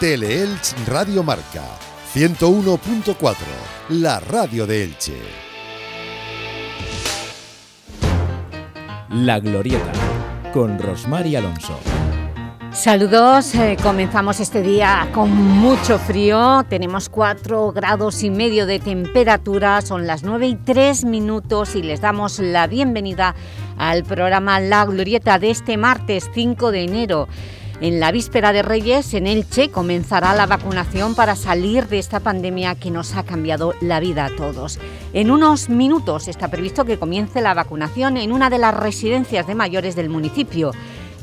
Teleelch Radio Marca 101.4, la radio de Elche. La Glorieta, con Rosmar Alonso. Saludos, eh, comenzamos este día con mucho frío, tenemos 4 grados y medio de temperatura, son las 9 y 3 minutos y les damos la bienvenida al programa La Glorieta de este martes 5 de enero. En la víspera de Reyes, en Elche, comenzará la vacunación para salir de esta pandemia que nos ha cambiado la vida a todos. En unos minutos está previsto que comience la vacunación en una de las residencias de mayores del municipio.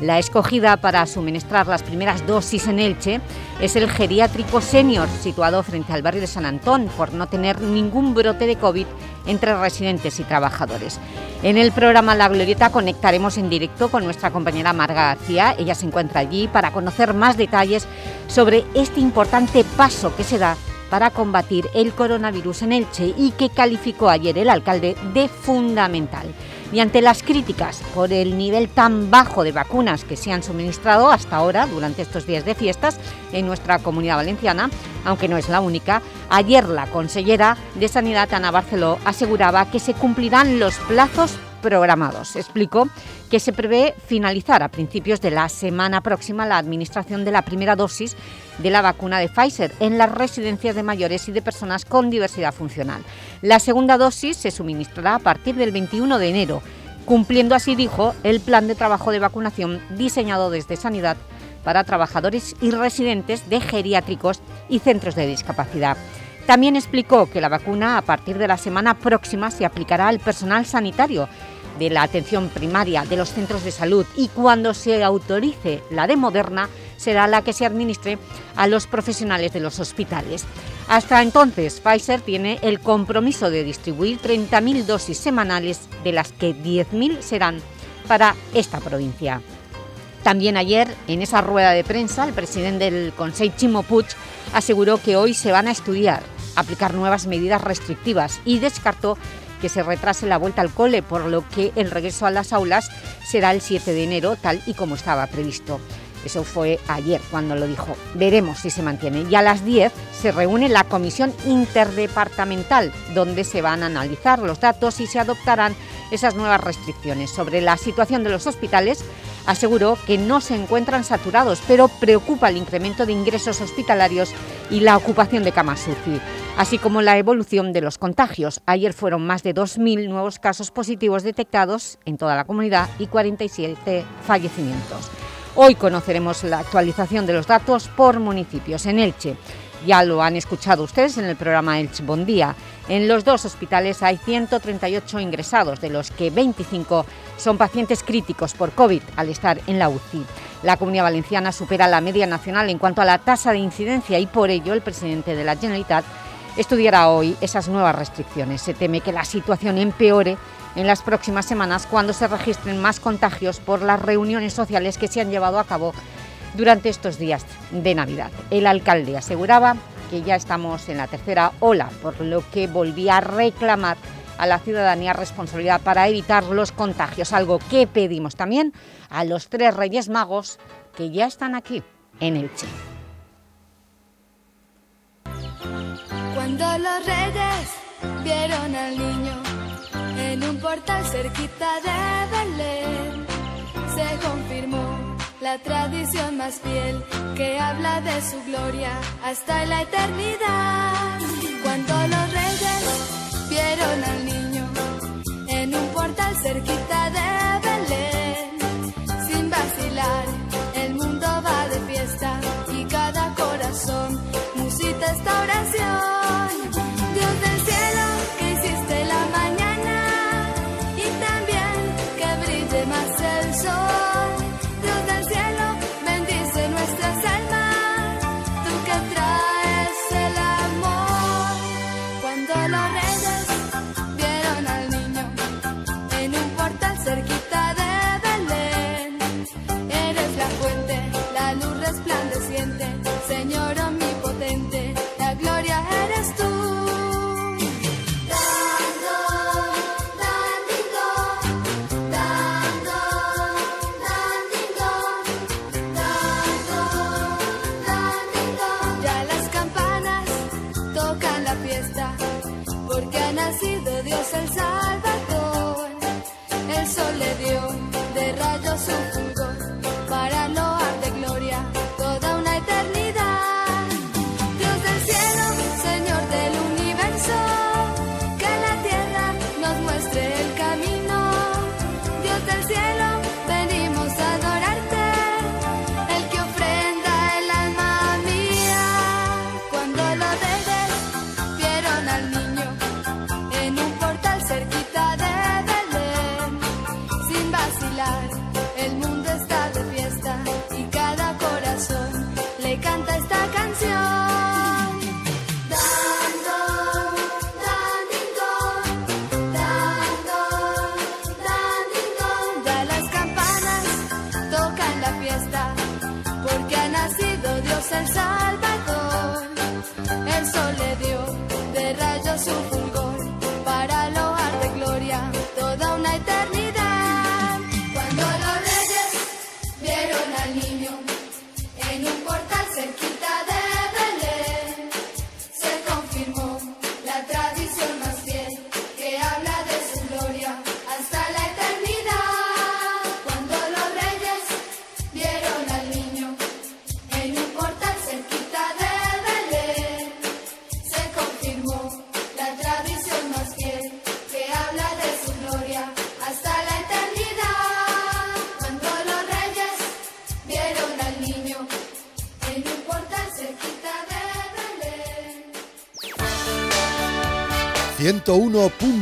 La escogida para suministrar las primeras dosis en Elche es el geriátrico senior, situado frente al barrio de San Antón, por no tener ningún brote de COVID entre residentes y trabajadores. En el programa La Glorieta conectaremos en directo con nuestra compañera Marga García. Ella se encuentra allí para conocer más detalles sobre este importante paso que se da para combatir el coronavirus en Elche y que calificó ayer el alcalde de fundamental y ante las críticas por el nivel tan bajo de vacunas que se han suministrado hasta ahora durante estos días de fiestas en nuestra comunidad valenciana, aunque no es la única, ayer la consellera de Sanidad, Ana Barceló, aseguraba que se cumplirán los plazos programados. Explicó que se prevé finalizar a principios de la semana próxima la administración de la primera dosis de la vacuna de Pfizer en las residencias de mayores y de personas con diversidad funcional. La segunda dosis se suministrará a partir del 21 de enero, cumpliendo así, dijo, el plan de trabajo de vacunación diseñado desde Sanidad para trabajadores y residentes de geriátricos y centros de discapacidad. También explicó que la vacuna a partir de la semana próxima se aplicará al personal sanitario de la atención primaria de los centros de salud y cuando se autorice la de Moderna será la que se administre a los profesionales de los hospitales. Hasta entonces, Pfizer tiene el compromiso de distribuir 30.000 dosis semanales, de las que 10.000 serán para esta provincia. También ayer, en esa rueda de prensa, el presidente del Consejo, Chimo Puig, aseguró que hoy se van a estudiar aplicar nuevas medidas restrictivas y descartó que se retrase la vuelta al cole, por lo que el regreso a las aulas será el 7 de enero, tal y como estaba previsto. Eso fue ayer cuando lo dijo. Veremos si se mantiene. Y a las 10 se reúne la Comisión Interdepartamental, donde se van a analizar los datos y se adoptarán esas nuevas restricciones. Sobre la situación de los hospitales, aseguró que no se encuentran saturados, pero preocupa el incremento de ingresos hospitalarios y la ocupación de camas UCI, así como la evolución de los contagios. Ayer fueron más de 2.000 nuevos casos positivos detectados en toda la comunidad y 47 fallecimientos. Hoy conoceremos la actualización de los datos por municipios. En Elche, ya lo han escuchado ustedes en el programa Elche Bon Día, en los dos hospitales hay 138 ingresados, de los que 25 son pacientes críticos por COVID al estar en la UCI. La Comunidad Valenciana supera la media nacional en cuanto a la tasa de incidencia y por ello el presidente de la Generalitat estudiará hoy esas nuevas restricciones. Se teme que la situación empeore en las próximas semanas cuando se registren más contagios por las reuniones sociales que se han llevado a cabo durante estos días de Navidad. El alcalde aseguraba que ya estamos en la tercera ola, por lo que volvía a reclamar a la ciudadanía responsabilidad para evitar los contagios, algo que pedimos también a los tres Reyes Magos que ya están aquí, en Elche. Cuando los reyes vieron al niño en un portal cerquita de Belén, se confirmó la tradición más fiel que habla de su gloria hasta la eternidad. Cuando los reyes vieron al niño en un portal cerquita de Belén, sin vacilar, el mundo va de fiesta y cada corazón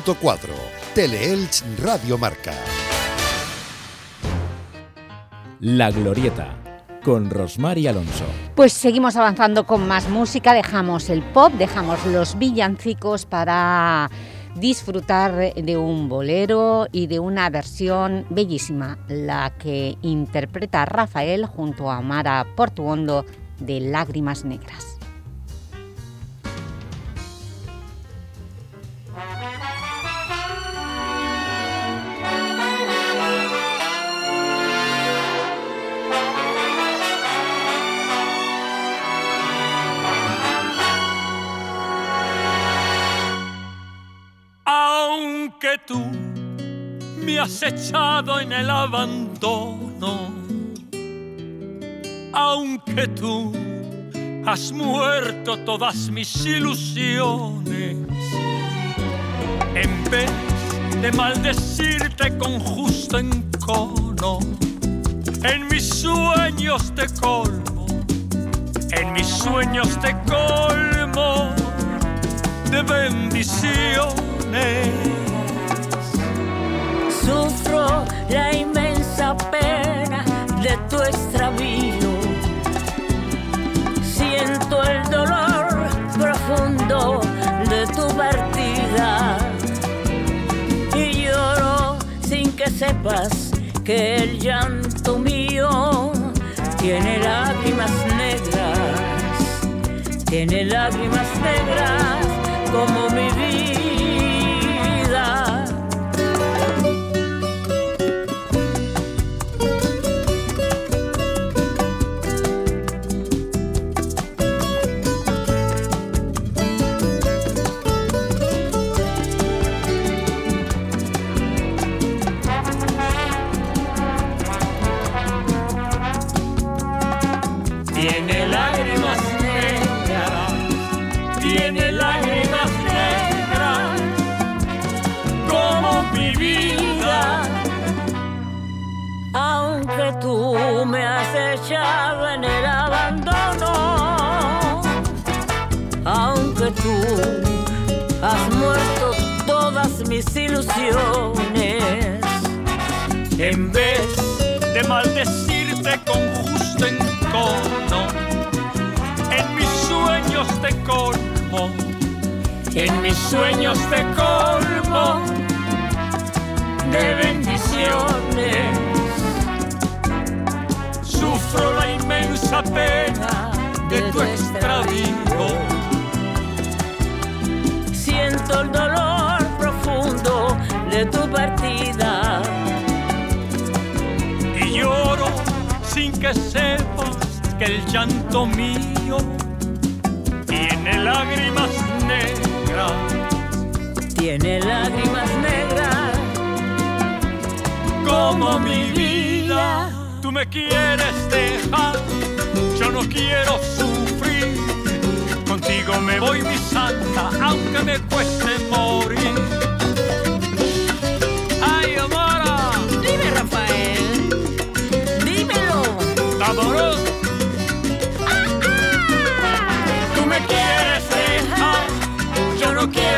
101.4 Teleelch Radio Marca. La Glorieta con Rosmar y Alonso. Pues seguimos avanzando con más música, dejamos el pop, dejamos los villancicos para disfrutar de un bolero y de una versión bellísima, la que interpreta Rafael junto a Mara Portuondo de Lágrimas Negras. Tú me has echado en el abandono, aunque tú has muerto todas mis ilusiones, en vez de maldecirte con justo encono, en mis sueños te colmo, en mis sueños te colmo de bendiciones Sufro la inmensa pena de tu extravío. Siento el dolor profundo de tu partida. Y lloro sin que sepas que el llanto mío tiene lágrimas negras. Tiene lágrimas negras como mi mis ilusiones. En vez de maldecirte con justo encono, en mis sueños te colmo, en mis sueños te colmo de bendiciones sufro la inmensa pena de tu extravío. De tu partida. Y lloro sin que sepas que el llanto mío tiene lágrimas negras. Tiene lágrimas negras como mi vida tú me quieres dejar, yo no quiero sufrir. Contigo me voy mi santa, aunque me cueste morir. Vámonos. Tú me quieres dejar, yo no quiero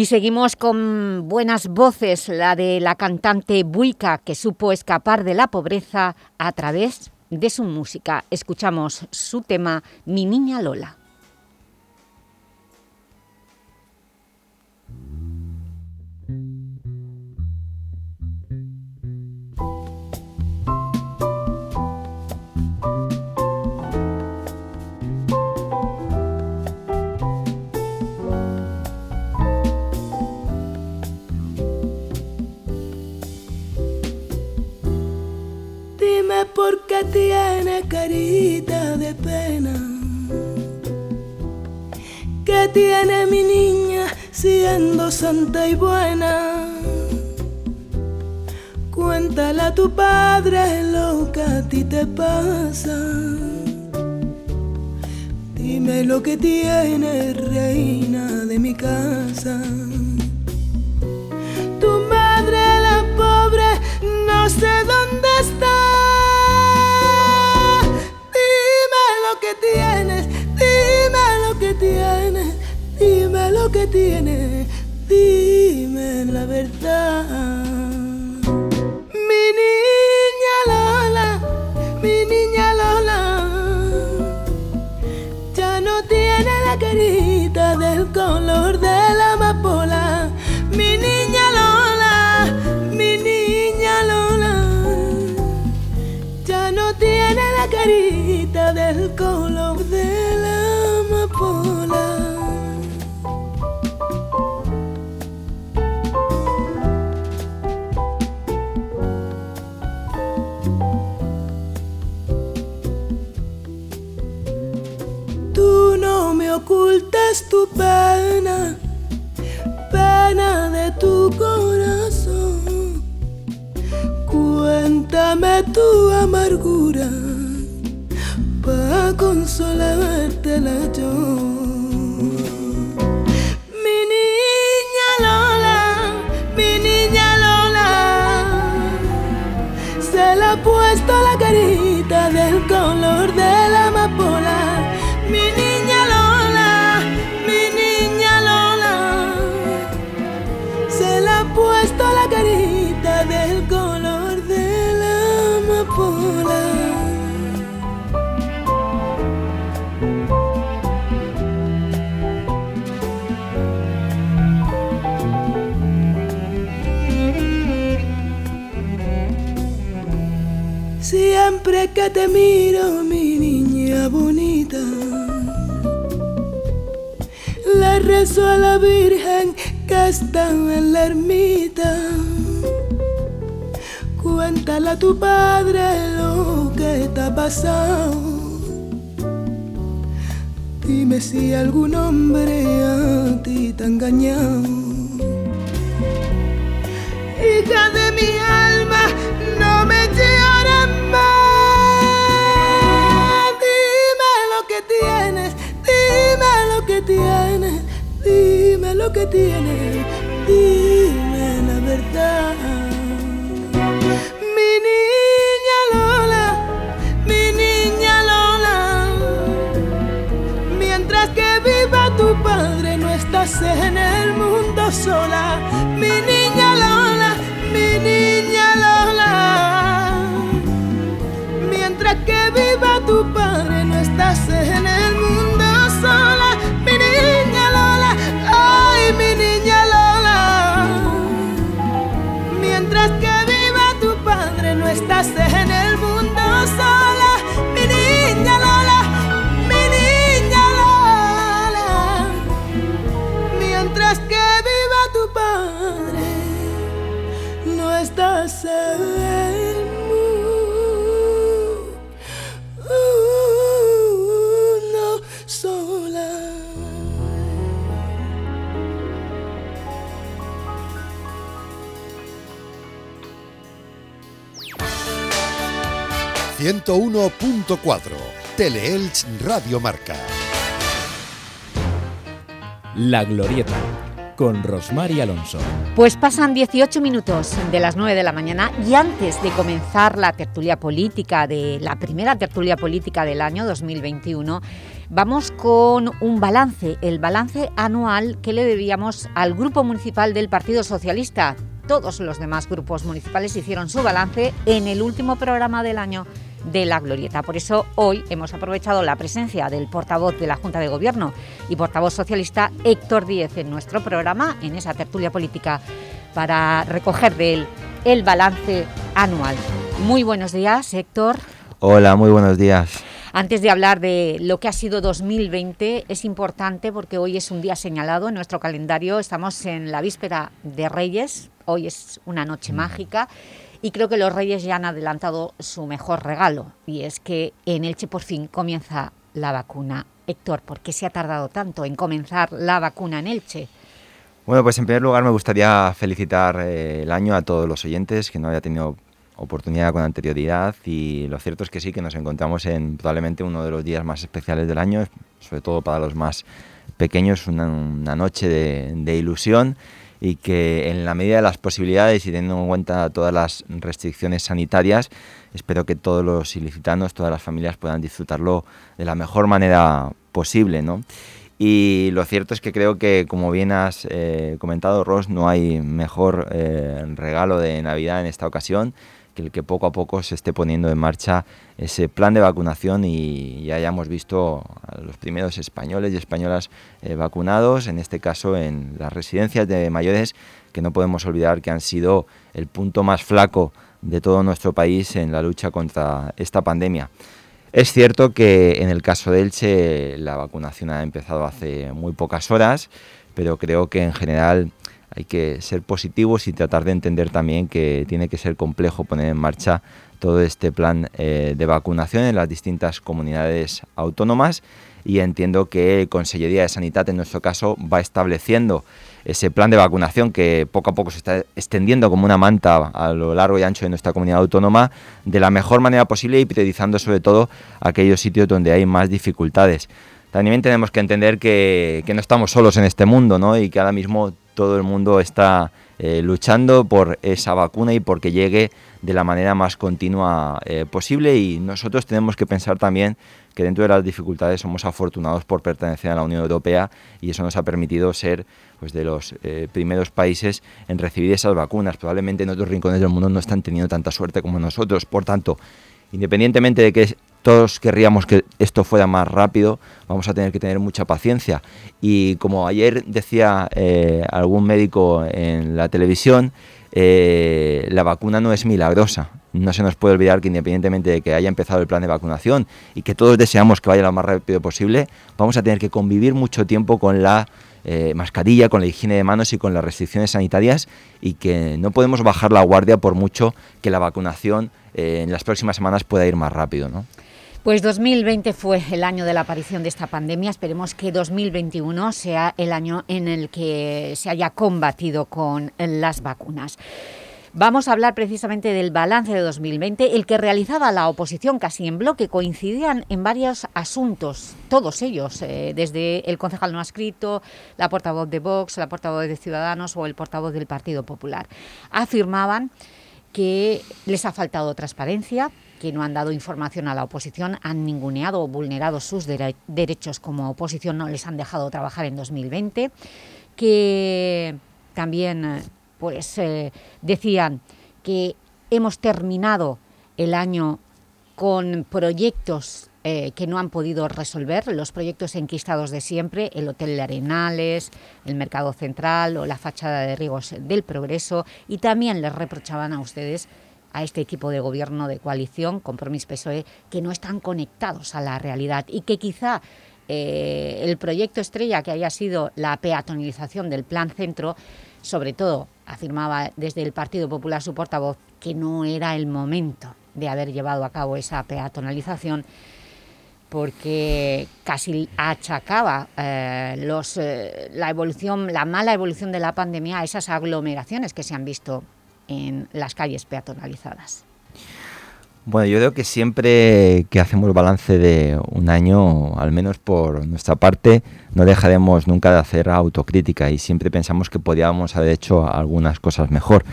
Y seguimos con buenas voces, la de la cantante Buica, que supo escapar de la pobreza a través de su música. Escuchamos su tema Mi Niña Lola. Porque tiene carita de pena. Que tiene mi niña siendo santa y buena. Cuéntale a tu padre lo que a ti te pasa. Dime lo que tiene reina de mi casa. Tu madre, la pobre, no sé dónde está. Tienes, dime lo que tienes, dime lo que tienes, dime la verdad. Mi niña Lola, mi niña Lola, ya no tiene la carita del color de ocultas tu pena, pena de tu corazón. Cuéntame tu amargura para consolártela yo. Que te miro, mi niña bonita, le rezo a la Virgen que está en la ermita Cuéntale a tu padre lo que te ha pasado. Dime si algún hombre a ti te ha engañado. Lo que tienes, dime la verdad. padre, no estás en el mundo sola. Mi niña 101.4, Teleelch Radio Marca. La Glorieta, con Rosmar y Alonso. Pues pasan 18 minutos de las 9 de la mañana y antes de comenzar la tertulia política, de la primera tertulia política del año 2021, Vamos con un balance, el balance anual que le debíamos al Grupo Municipal del Partido Socialista. Todos los demás grupos municipales hicieron su balance en el último programa del año de la Glorieta. Por eso hoy hemos aprovechado la presencia del portavoz de la Junta de Gobierno y portavoz socialista Héctor Díez en nuestro programa, en esa tertulia política, para recoger de él el balance anual. Muy buenos días, Héctor. Hola, muy buenos días. Antes de hablar de lo que ha sido 2020, es importante porque hoy es un día señalado en nuestro calendario, estamos en la víspera de Reyes, hoy es una noche mágica y creo que los Reyes ya han adelantado su mejor regalo, y es que en Elche por fin comienza la vacuna. Héctor, ¿por qué se ha tardado tanto en comenzar la vacuna en Elche? Bueno, pues en primer lugar me gustaría felicitar eh, el año a todos los oyentes que no haya tenido oportunidad con anterioridad y lo cierto es que sí, que nos encontramos en probablemente uno de los días más especiales del año, sobre todo para los más pequeños, una, noche de ilusión y que en la medida de las posibilidades y teniendo en cuenta todas las restricciones sanitarias, espero que todos los ilicitanos, todas las familias puedan disfrutarlo de la mejor manera posible. ¿no? Y lo cierto es que creo que, como bien has eh, comentado, Ross, no hay mejor eh, regalo de Navidad en esta ocasión el que poco a poco se esté poniendo en marcha ese plan de vacunación y ya hayamos visto a los primeros españoles y españolas eh, vacunados, en este caso en las residencias de mayores, que no podemos olvidar que han sido el punto más flaco de todo nuestro país en la lucha contra esta pandemia. Es cierto que en el caso de Elche la vacunación ha empezado hace muy pocas horas, pero creo que en general hay que ser positivos y tratar de entender también que tiene que ser complejo poner en marcha todo este plan eh, de vacunación en las distintas comunidades autónomas y entiendo que Consellería de Sanidad en nuestro caso va estableciendo ese plan de vacunación que poco a poco se está extendiendo como una manta a lo largo y ancho de nuestra comunidad autónoma de la mejor manera posible y priorizando sobre todo aquellos sitios donde hay más dificultades. También tenemos que entender que, que no estamos solos en este mundo ¿no? y que ahora mismo todo el mundo está eh, luchando por esa vacuna y porque llegue de la manera más continua eh, posible y nosotros tenemos que pensar también que dentro de las dificultades somos afortunados por pertenecer a la Unión Europea y eso nos ha permitido ser pues, de los eh, primeros países en recibir esas vacunas. Probablemente en otros rincones del mundo no están teniendo tanta suerte como nosotros. Por tanto, independientemente de que todos querríamos que esto fuera más rápido, vamos a tener que tener mucha paciencia. Y como ayer decía eh, algún médico en la televisión, eh, la vacuna no es milagrosa. No se nos puede olvidar que independientemente de que haya empezado el plan de vacunación y que todos deseamos que vaya lo más rápido posible, vamos a tener que convivir mucho tiempo con la eh, mascarilla, con la higiene de manos y con las restricciones sanitarias y que no podemos bajar la guardia por mucho que la vacunación en las próximas semanas pueda ir más rápido. ¿no? Pues 2020 fue el año de la aparición de esta pandemia. Esperemos que 2021 sea el año en el que se haya combatido con las vacunas. Vamos a hablar precisamente del balance de 2020, el que realizaba la oposición casi en bloque. Coincidían en varios asuntos, todos ellos, eh, desde el concejal no escrito, la portavoz de Vox, la portavoz de Ciudadanos o el portavoz del Partido Popular. Afirmaban que les ha faltado transparencia, que no han dado información a la oposición, han ninguneado o vulnerado sus derechos como oposición, no les han dejado trabajar en 2020, que también eh, pues, eh, decían que hemos terminado el año con proyectos eh, que no han podido resolver, los proyectos enquistados de siempre, el Hotel de Arenales, el Mercado Central o la fachada de Riegos del Progreso, y también les reprochaban a ustedes a este equipo de gobierno de coalición, Compromís PSOE, que no están conectados a la realidad y que quizá eh, el proyecto estrella que haya sido la peatonalización del Plan Centro, sobre todo, afirmaba desde el Partido Popular su portavoz, que no era el momento de haber llevado a cabo esa peatonalización porque casi achacaba eh, los, eh, la, evolución, la mala evolución de la pandemia a esas aglomeraciones que se han visto en las calles peatonalizadas. Bueno, yo creo que siempre que hacemos balance de un año, al menos por nuestra parte, no dejaremos nunca de hacer autocrítica y siempre pensamos que podíamos haber hecho algunas cosas mejor.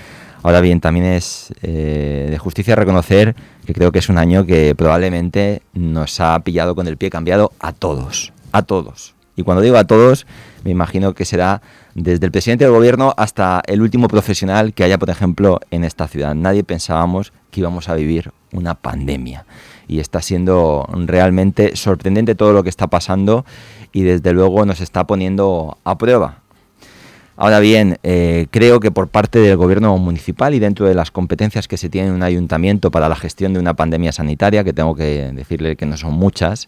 Ahora bien, también es eh, de justicia reconocer que creo que es un año que probablemente nos ha pillado con el pie cambiado a todos, a todos. Y cuando digo a todos, me imagino que será desde el presidente del gobierno hasta el último profesional que haya, por ejemplo, en esta ciudad. Nadie pensábamos que íbamos a vivir una pandemia. Y está siendo realmente sorprendente todo lo que está pasando y desde luego nos está poniendo a prueba. Ahora bien, eh, creo que por parte del gobierno municipal y dentro de las competencias que se tiene en un ayuntamiento para la gestión de una pandemia sanitaria, que tengo que decirle que no son muchas,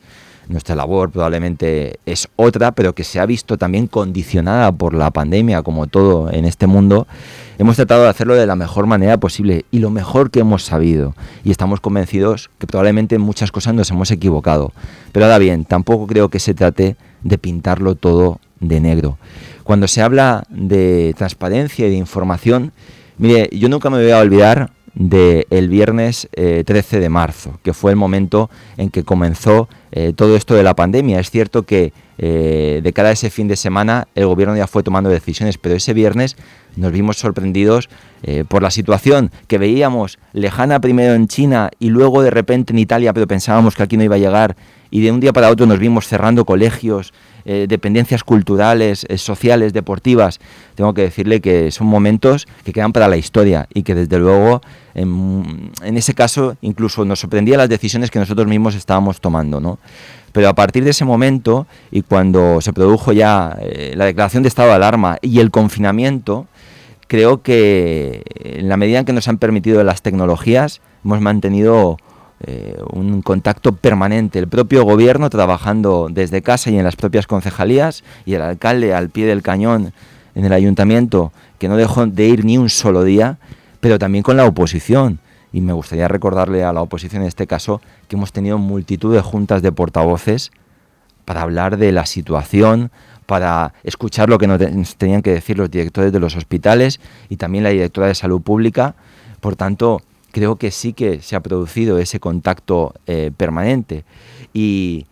nuestra labor probablemente es otra, pero que se ha visto también condicionada por la pandemia, como todo en este mundo, hemos tratado de hacerlo de la mejor manera posible y lo mejor que hemos sabido. Y estamos convencidos que probablemente en muchas cosas nos hemos equivocado. Pero ahora bien, tampoco creo que se trate de pintarlo todo de negro. Cuando se habla de transparencia y de información, mire, yo nunca me voy a olvidar del viernes 13 eh, de marzo, que fue el momento en que comenzó eh, todo esto de la pandemia. Es cierto que eh, de cara a ese fin de semana el gobierno ya fue tomando decisiones, pero ese viernes nos vimos sorprendidos por la situación que veíamos lejana primero en China y luego de repente en Italia, pero pensábamos que aquí no iba a llegar y de un día para otro nos vimos cerrando colegios, eh, dependencias culturales, eh, sociales, deportivas, tengo que decirle que son momentos que quedan para la historia y que desde luego en, ese caso incluso nos sorprendía las decisiones que nosotros mismos estábamos tomando, ¿no? Pero a partir de ese momento y cuando se produjo ya eh, la declaración de estado de alarma y el confinamiento, creo que en la medida en que nos han permitido las tecnologías, hemos mantenido eh, un contacto permanente, el propio gobierno trabajando desde casa y en las propias concejalías y el alcalde al pie del cañón en el ayuntamiento, que no dejó de ir ni un solo día, pero también con la oposición. Y me gustaría recordarle a la oposición en este caso que hemos tenido multitud de juntas de portavoces para hablar de la situación, para escuchar lo que nos tenían que decir los directores de los hospitales y también la directora de salud pública. Por tanto, creo que sí que se ha producido ese contacto eh, permanente. Y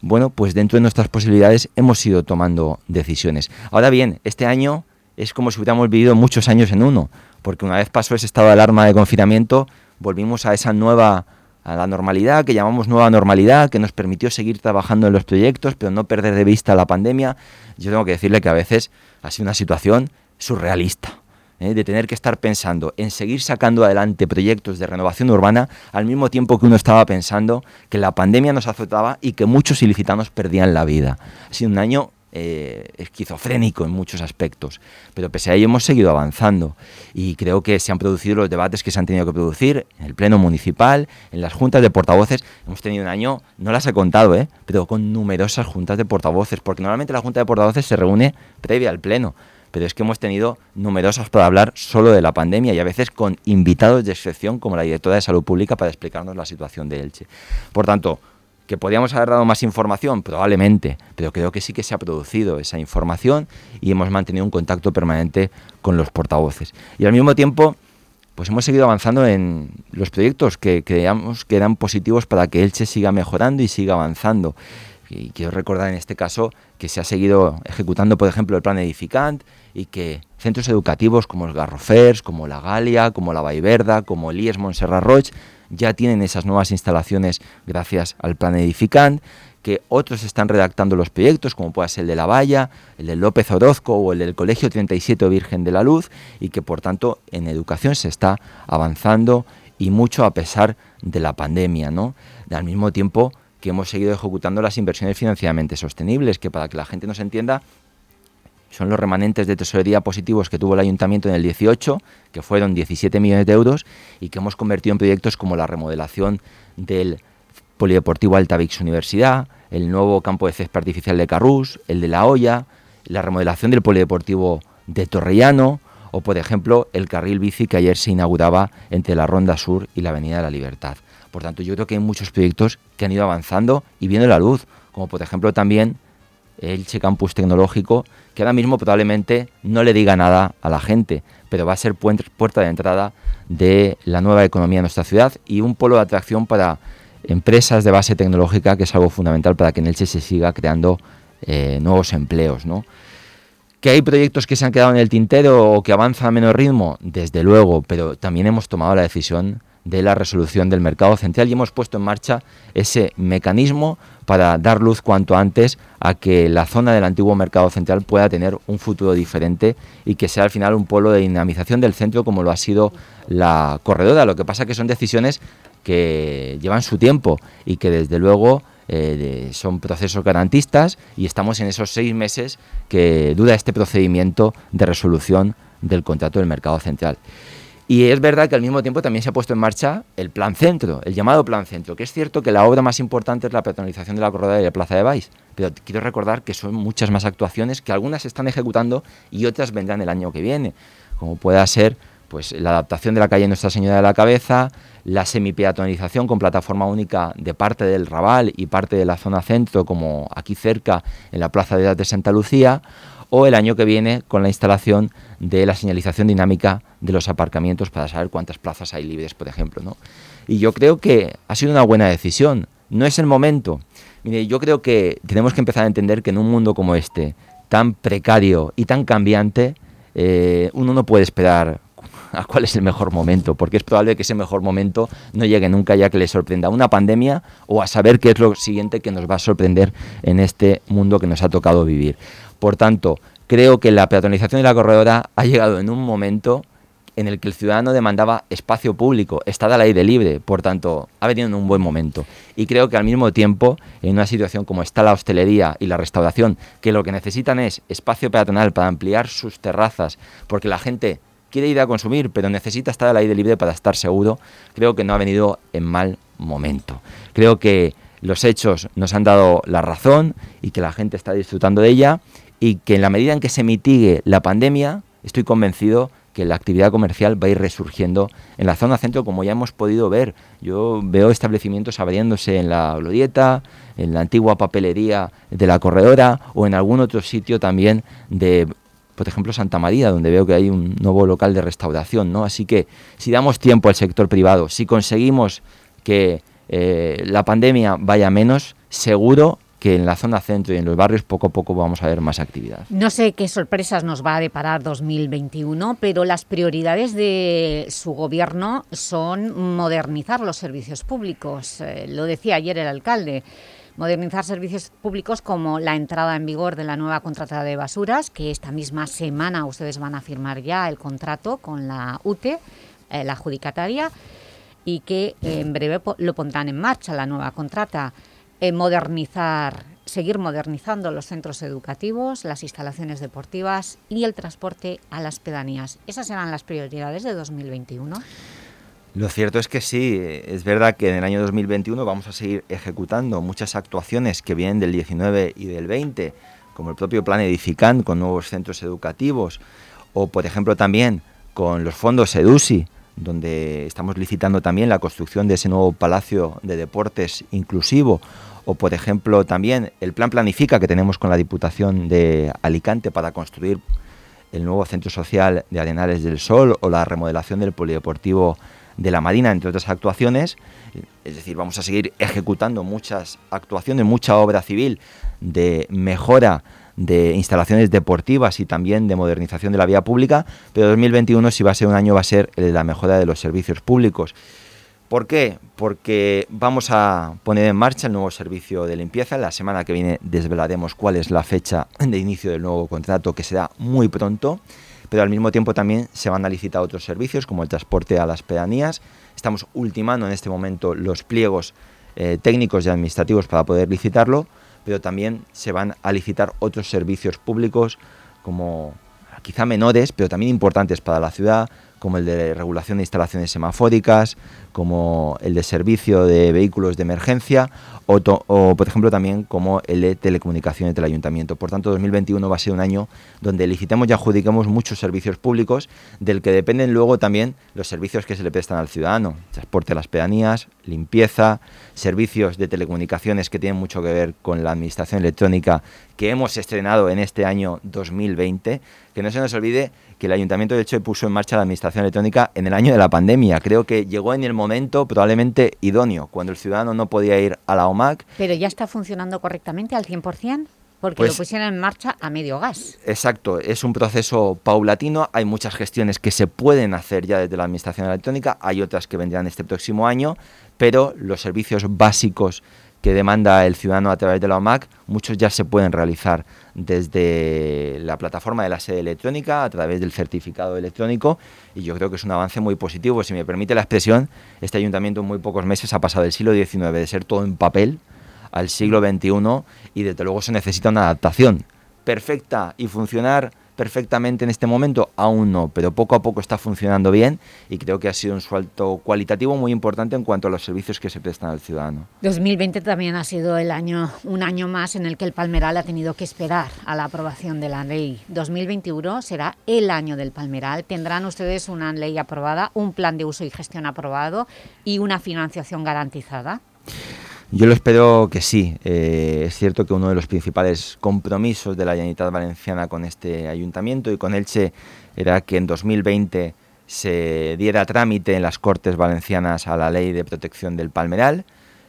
bueno, pues dentro de nuestras posibilidades hemos ido tomando decisiones. Ahora bien, este año es como si hubiéramos vivido muchos años en uno, porque una vez pasó ese estado de alarma de confinamiento, volvimos a esa nueva a la normalidad, que llamamos nueva normalidad, que nos permitió seguir trabajando en los proyectos, pero no perder de vista la pandemia. Yo tengo que decirle que a veces ha sido una situación surrealista. ¿Eh? de tener que estar pensando en seguir sacando adelante proyectos de renovación urbana al mismo tiempo que uno estaba pensando que la pandemia nos azotaba y que muchos ilicitanos perdían la vida. Ha sido un año eh, esquizofrénico en muchos aspectos, pero pese a ello hemos seguido avanzando y creo que se han producido los debates que se han tenido que producir en el Pleno Municipal, en las juntas de portavoces. Hemos tenido un año, no las he contado, ¿eh? pero con numerosas juntas de portavoces, porque normalmente la Junta de Portavoces se reúne previa al Pleno pero es que hemos tenido numerosas para hablar solo de la pandemia y a veces con invitados de excepción como la directora de Salud Pública para explicarnos la situación de Elche. Por tanto, ¿Que podríamos haber dado más información? Probablemente, pero creo que sí que se ha producido esa información y hemos mantenido un contacto permanente con los portavoces. Y al mismo tiempo, pues hemos seguido avanzando en los proyectos que creíamos que eran positivos para que Elche siga mejorando y siga avanzando. Y quiero recordar en este caso que se ha seguido ejecutando, por ejemplo, el plan edificante y que centros educativos como el Garrofers, como la Galia, como la Vaiverda, como el IES Montserrat Roig, ya tienen esas nuevas instalaciones gracias al plan edificante, que otros están redactando los proyectos, como puede ser el de La Valla, el del López Orozco o el del Colegio 37 Virgen de la Luz, y que por tanto en educación se está avanzando y mucho a pesar de la pandemia, ¿no? Al mismo tiempo que hemos seguido ejecutando las inversiones financieramente sostenibles, que para que la gente nos entienda, son los remanentes de tesorería positivos que tuvo el ayuntamiento en el 18, que fueron 17 millones de euros, y que hemos convertido en proyectos como la remodelación del Polideportivo Altavix Universidad, el nuevo campo de césped artificial de Carrús, el de La Hoya, la remodelación del Polideportivo de Torrellano, o por ejemplo el carril bici que ayer se inauguraba entre la Ronda Sur y la Avenida de la Libertad. Por tanto, yo creo que hay muchos proyectos que han ido avanzando y viendo la luz, como por ejemplo también Elche Campus Tecnológico, que ahora mismo probablemente no le diga nada a la gente, pero va a ser puerta de entrada de la nueva economía de nuestra ciudad y un polo de atracción para empresas de base tecnológica, que es algo fundamental para que en Elche se siga creando eh, nuevos empleos. ¿no? ¿Que hay proyectos que se han quedado en el tintero o que avanzan a menor ritmo? Desde luego, pero también hemos tomado la decisión de la resolución del mercado central y hemos puesto en marcha ese mecanismo para dar luz cuanto antes a que la zona del antiguo mercado central pueda tener un futuro diferente y que sea al final un polo de dinamización del centro como lo ha sido la corredora. Lo que pasa que son decisiones que llevan su tiempo y que desde luego eh, son procesos garantistas y estamos en esos seis meses que dura este procedimiento de resolución del contrato del mercado central. Y es verdad que al mismo tiempo también se ha puesto en marcha el plan centro, el llamado plan centro, que es cierto que la obra más importante es la peatonalización de la corredora de la Plaza de Baix, pero quiero recordar que son muchas más actuaciones que algunas se están ejecutando y otras vendrán el año que viene, como pueda ser pues la adaptación de la calle Nuestra Señora de la Cabeza, la semipeatonalización con plataforma única de parte del Raval y parte de la zona centro, como aquí cerca en la Plaza de, de Santa Lucía, o el año que viene con la instalación de la señalización dinámica de los aparcamientos para saber cuántas plazas hay libres, por ejemplo. ¿no? Y yo creo que ha sido una buena decisión. No es el momento. Mire, yo creo que tenemos que empezar a entender que en un mundo como este, tan precario y tan cambiante, eh, uno no puede esperar a cuál es el mejor momento, porque es probable que ese mejor momento no llegue nunca ya que le sorprenda una pandemia o a saber qué es lo siguiente que nos va a sorprender en este mundo que nos ha tocado vivir. Por tanto, creo que la peatonalización de la corredora ha llegado en un momento en el que el ciudadano demandaba espacio público, estar al aire libre, por tanto, ha venido en un buen momento. Y creo que al mismo tiempo, en una situación como está la hostelería y la restauración, que lo que necesitan es espacio peatonal para ampliar sus terrazas, porque la gente quiere ir a consumir, pero necesita estar al aire libre para estar seguro, creo que no ha venido en mal momento. Creo que los hechos nos han dado la razón y que la gente está disfrutando de ella y que en la medida en que se mitigue la pandemia, estoy convencido que la actividad comercial va a ir resurgiendo en la zona centro, como ya hemos podido ver. Yo veo establecimientos abriéndose en la Glorieta, en la antigua papelería de la Corredora o en algún otro sitio también de, por ejemplo, Santa María, donde veo que hay un nuevo local de restauración. ¿no? Así que si damos tiempo al sector privado, si conseguimos que eh, la pandemia vaya menos, seguro que en la zona centro y en los barrios poco a poco vamos a ver más actividad. No sé qué sorpresas nos va a deparar 2021, pero las prioridades de su gobierno son modernizar los servicios públicos. Eh, lo decía ayer el alcalde, modernizar servicios públicos como la entrada en vigor de la nueva contrata de basuras, que esta misma semana ustedes van a firmar ya el contrato con la UTE, eh, la adjudicataria, y que en breve lo pondrán en marcha, la nueva contrata. Eh, modernizar, seguir modernizando los centros educativos, las instalaciones deportivas y el transporte a las pedanías. ¿Esas serán las prioridades de 2021? Lo cierto es que sí, es verdad que en el año 2021 vamos a seguir ejecutando muchas actuaciones que vienen del 19 y del 20, como el propio plan Edificant con nuevos centros educativos, o por ejemplo también con los fondos EDUSI, donde estamos licitando también la construcción de ese nuevo palacio de deportes inclusivo, o por ejemplo también el plan Planifica que tenemos con la Diputación de Alicante para construir el nuevo centro social de Arenales del Sol o la remodelación del polideportivo de la Marina, entre otras actuaciones. Es decir, vamos a seguir ejecutando muchas actuaciones, mucha obra civil de mejora de instalaciones deportivas y también de modernización de la vía pública, pero 2021 si va a ser un año va a ser la mejora de los servicios públicos. ¿Por qué? Porque vamos a poner en marcha el nuevo servicio de limpieza. La semana que viene desvelaremos cuál es la fecha de inicio del nuevo contrato, que será muy pronto. Pero al mismo tiempo también se van a licitar otros servicios, como el transporte a las pedanías. Estamos ultimando en este momento los pliegos eh, técnicos y administrativos para poder licitarlo, pero también se van a licitar otros servicios públicos, como quizá menores, pero también importantes para la ciudad, como el de regulación de instalaciones semafóricas, como el de servicio de vehículos de emergencia o, por ejemplo también como el de telecomunicaciones del ayuntamiento. Por tanto, 2021 va a ser un año donde licitemos y adjudiquemos muchos servicios públicos del que dependen luego también los servicios que se le prestan al ciudadano, transporte a las pedanías, limpieza, servicios de telecomunicaciones que tienen mucho que ver con la administración electrónica que hemos estrenado en este año 2020, que no se nos olvide que el Ayuntamiento de Elche puso en marcha la administración electrónica en el año de la pandemia. Creo que llegó en el momento probablemente idóneo, cuando el ciudadano no podía ir a la OMAC. ¿Pero ya está funcionando correctamente al 100%? Porque lo pues pusieron en marcha a medio gas. Exacto, es un proceso paulatino, hay muchas gestiones que se pueden hacer ya desde la Administración Electrónica, hay otras que vendrán este próximo año, pero los servicios básicos que demanda el ciudadano a través de la OMAC, muchos ya se pueden realizar desde la plataforma de la sede electrónica, a través del certificado electrónico, y yo creo que es un avance muy positivo. Si me permite la expresión, este ayuntamiento en muy pocos meses ha pasado del siglo XIX de ser todo en papel al siglo XXI y desde luego se necesita una adaptación perfecta y funcionar perfectamente en este momento? Aún no, pero poco a poco está funcionando bien y creo que ha sido un salto cualitativo muy importante en cuanto a los servicios que se prestan al ciudadano. 2020 también ha sido el año, un año más en el que el Palmeral ha tenido que esperar a la aprobación de la ley. 2021 será el año del Palmeral. Tendrán ustedes una ley aprobada, un plan de uso y gestión aprobado y una financiación garantizada. Yo lo espero que sí. Eh, es cierto que uno de los principales compromisos de la Generalitat Valenciana con este ayuntamiento y con Elche era que en 2020 se diera trámite en las Cortes Valencianas a la Ley de Protección del Palmeral.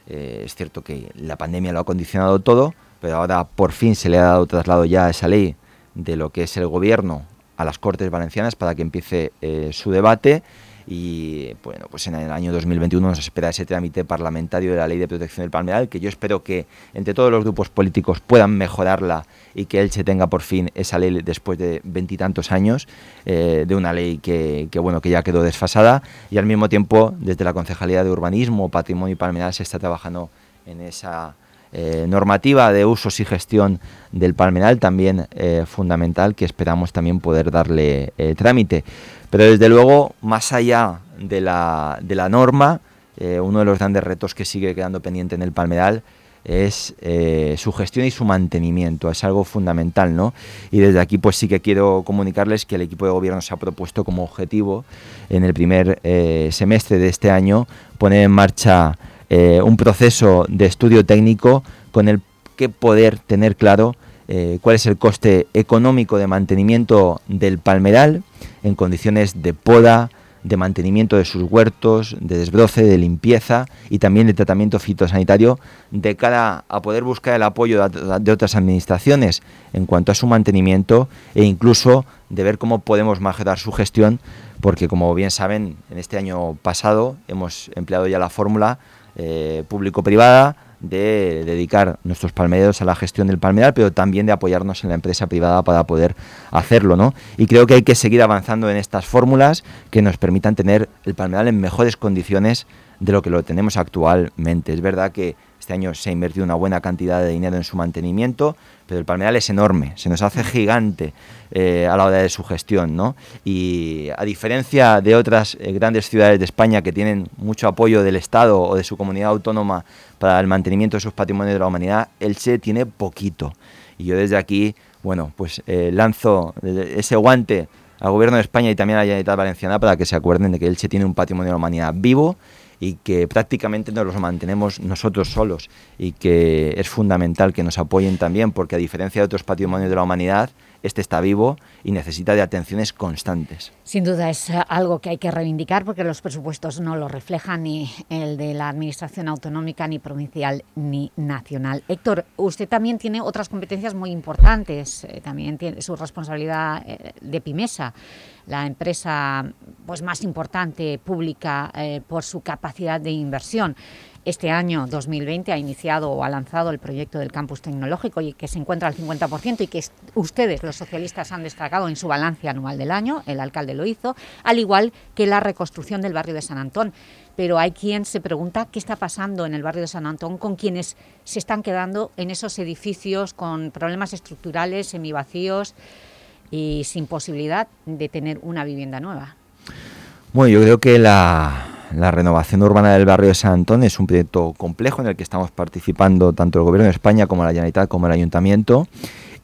Eh, es cierto que la pandemia lo ha condicionado todo, pero ahora por fin se le ha dado traslado ya a esa ley de lo que es el Gobierno a las Cortes Valencianas para que empiece eh, su debate y bueno, pues en el año 2021 nos espera ese trámite parlamentario de la Ley de Protección del Palmeral, que yo espero que entre todos los grupos políticos puedan mejorarla y que se tenga por fin esa ley después de veintitantos años, eh, de una ley que, bueno, que ya quedó desfasada y al mismo tiempo desde la Concejalía de Urbanismo, Patrimonio y Palmeral se está trabajando en esa eh, normativa de usos y gestión del palmeral también eh, fundamental que esperamos también poder darle trámite. Pero desde luego, más allá de la, de la norma, eh, uno de los grandes retos que sigue quedando pendiente en el Palmeral es eh, su gestión y su mantenimiento, es algo fundamental, ¿no? Y desde aquí pues sí que quiero comunicarles que el equipo de gobierno se ha propuesto como objetivo en el primer eh, semestre de este año poner en marcha un proceso de estudio técnico con el que poder tener claro cuál es el coste económico de mantenimiento del palmeral, en condiciones de poda, de mantenimiento de sus huertos, de desbroce, de limpieza y también de tratamiento fitosanitario de cara a poder buscar el apoyo de otras administraciones en cuanto a su mantenimiento e incluso de ver cómo podemos mejorar su gestión porque como bien saben en este año pasado hemos empleado ya la fórmula eh, público-privada de dedicar nuestros palmereros a la gestión del palmeral, pero también de apoyarnos en la empresa privada para poder hacerlo, ¿no? Y creo que hay que seguir avanzando en estas fórmulas que nos permitan tener el palmeral en mejores condiciones de lo que lo tenemos actualmente. Es verdad que este se ha invertido una buena cantidad de dinero en su mantenimiento, pero el palmeral es enorme, se nos hace gigante eh, a la hora de su gestión, ¿no? Y a diferencia de otras eh, grandes ciudades de España que tienen mucho apoyo del Estado o de su comunidad autónoma para el mantenimiento de sus patrimonios de la humanidad, Elche tiene poquito. Y yo desde aquí, bueno, pues eh, lanzo ese guante al Gobierno de España y también a la Generalitat Valenciana para que se acuerden de que Elche tiene un patrimonio de la humanidad vivo y que prácticamente nos los mantenemos nosotros solos y que es fundamental que nos apoyen también porque a diferencia de otros patrimonios de la humanidad, este está vivo y necesita de atenciones constantes. Sin duda es eh, algo que hay que reivindicar porque los presupuestos no lo reflejan ni el de la Administración Autonómica, ni provincial, ni nacional. Héctor, usted también tiene otras competencias muy importantes, eh, también tiene su responsabilidad eh, de PIMESA, la empresa pues, más importante pública por su capacidad de inversión. Este año 2020 ha iniciado o ha lanzado el proyecto del campus tecnológico y que se encuentra al 50% y que ustedes, los socialistas, han destacado en su balance anual del año, el alcalde lo hizo, al igual que la reconstrucción del barrio de San Antón. Pero hay quien se pregunta qué está pasando en el barrio de San Antón con quienes se están quedando en esos edificios con problemas estructurales, semivacíos y sin posibilidad de tener una vivienda nueva. Bueno, yo creo que la, renovación urbana del barrio de San Antón es un proyecto complejo en el que estamos participando tanto el Gobierno de España como la Generalitat como el Ayuntamiento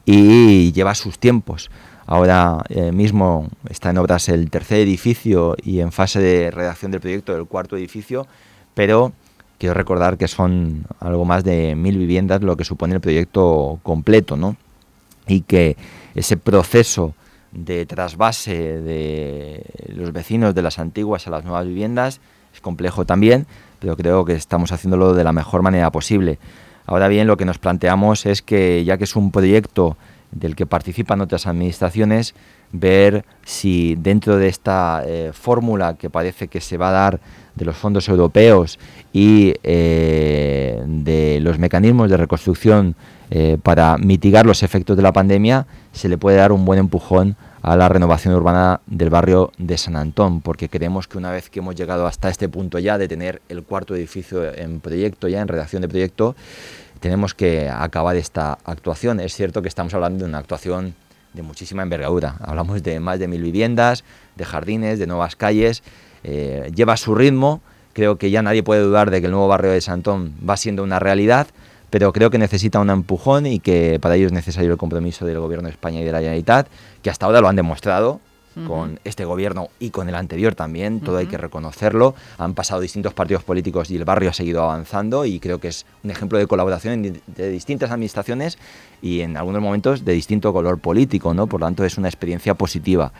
y lleva sus tiempos. Ahora eh, mismo está en obras el tercer edificio y en fase de redacción del proyecto del cuarto edificio, pero quiero recordar que son algo más de mil viviendas lo que supone el proyecto completo, ¿no? Y que ese proceso de trasvase de los vecinos de las antiguas a las nuevas viviendas es complejo también, pero creo que estamos haciéndolo de la mejor manera posible. Ahora bien, lo que nos planteamos es que ya que es un proyecto del que participan otras administraciones, ver si dentro de esta eh, fórmula que parece que se va a dar de los fondos europeos y eh, de los mecanismos de reconstrucción eh, para mitigar los efectos de la pandemia, se le puede dar un buen empujón a la renovación urbana del barrio de San Antón, porque creemos que una vez que hemos llegado hasta este punto ya de tener el cuarto edificio en proyecto, ya en redacción de proyecto, tenemos que acabar esta actuación. Es cierto que estamos hablando de una actuación de muchísima envergadura. Hablamos de más de mil viviendas, de jardines, de nuevas calles. Eh, lleva su ritmo. Creo que ya nadie puede dudar de que el nuevo barrio de Santón va siendo una realidad pero creo que necesita un empujón y que para ello es necesario el compromiso del Gobierno de España y de la Generalitat, que hasta ahora lo han demostrado con este gobierno y con el anterior también, todo hay que reconocerlo. Han pasado distintos partidos políticos y el barrio ha seguido avanzando y creo que es un ejemplo de colaboración de distintas administraciones y en algunos momentos de distinto color político, ¿no? Por lo tanto es una experiencia positiva.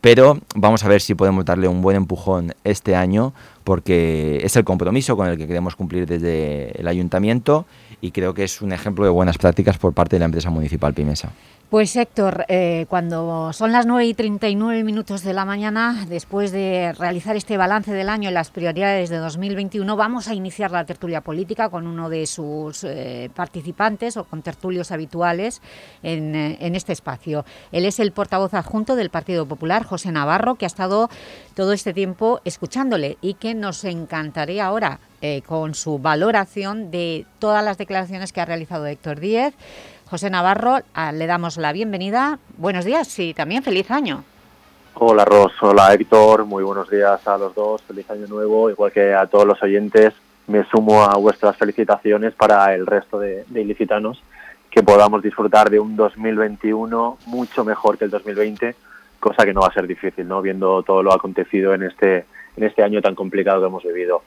Pero vamos a ver si podemos darle un buen empujón este año porque es el compromiso con el que queremos cumplir desde el ayuntamiento y creo que es un ejemplo de buenas prácticas por parte de la empresa municipal Pimesa. Pues Héctor, eh, cuando son las 9 y 39 minutos de la mañana, después de realizar este balance del año y las prioridades de 2021, vamos a iniciar la tertulia política con uno de sus eh, participantes o con tertulios habituales eh, en, este espacio. Él es el portavoz adjunto del Partido Popular, José Navarro, que ha estado todo este tiempo escuchándole y que nos encantaría ahora con su valoración de todas las declaraciones que ha realizado Héctor Díez, José Navarro, ah, le damos la bienvenida. Buenos días y también feliz año. Hola Ros, hola Héctor, muy buenos días a los dos, feliz año nuevo, igual que a todos los oyentes, me sumo a vuestras felicitaciones para el resto de, de ilicitanos, que podamos disfrutar de un 2021 mucho mejor que el 2020, cosa que no va a ser difícil, ¿no? viendo todo lo acontecido en este, en este año tan complicado que hemos vivido.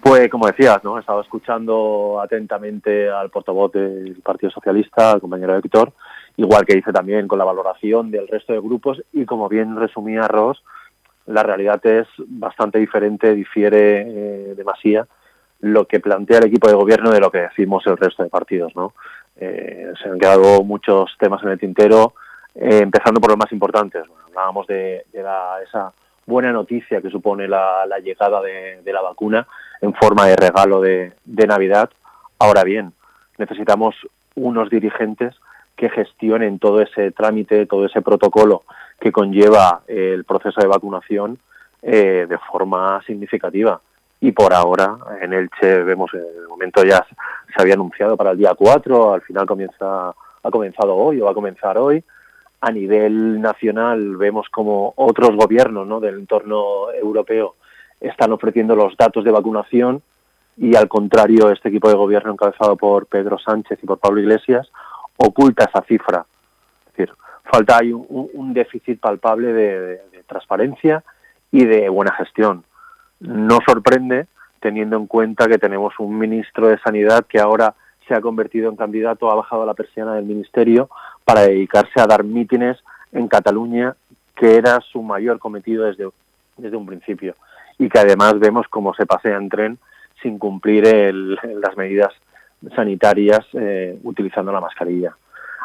Pues como decías, ¿no? He estado escuchando atentamente al portavoz del Partido Socialista, al compañero Héctor, igual que hice también con la valoración del resto de grupos y como bien resumía Ross, la realidad es bastante diferente, difiere eh, demasiado lo que plantea el equipo de gobierno de lo que decimos el resto de partidos, ¿no? Eh, se han quedado muchos temas en el tintero, eh, empezando por los más importantes. hablábamos de, esa buena noticia que supone la, llegada de, la vacuna en forma de regalo de, Navidad. Ahora bien, necesitamos unos dirigentes que gestionen todo ese trámite, todo ese protocolo que conlleva el proceso de vacunación eh, de forma significativa. Y por ahora, en Elche, vemos, en el momento ya se había anunciado para el día 4, al final comienza, ha comenzado hoy o va a comenzar hoy. A nivel nacional vemos como otros gobiernos ¿no? del entorno europeo están ofreciendo los datos de vacunación y al contrario este equipo de gobierno encabezado por Pedro Sánchez y por Pablo Iglesias oculta esa cifra. Es decir, falta hay un, déficit palpable de, transparencia y de buena gestión. No sorprende teniendo en cuenta que tenemos un ministro de Sanidad que ahora se ha convertido en candidato, ha bajado la persiana del ministerio para dedicarse a dar mítines en Cataluña, que era su mayor cometido desde, desde un principio y que además vemos cómo se pasea en tren sin cumplir las medidas sanitarias eh, utilizando la mascarilla.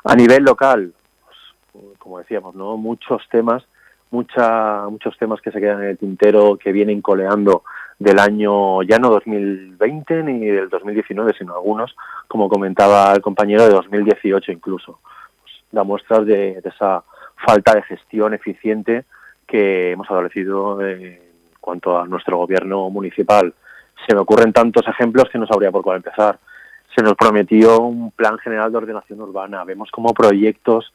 A nivel local, pues, como decíamos, no muchos temas, mucha, muchos temas que se quedan en el tintero que vienen coleando del año ya no 2020 ni del 2019, sino algunos, como comentaba el compañero, de 2018 incluso. Pues, da muestras de, esa falta de gestión eficiente que hemos adolecido eh, cuanto a nuestro gobierno municipal. Se me ocurren tantos ejemplos que no sabría por cuál empezar. Se nos prometió un plan general de ordenación urbana. Vemos cómo proyectos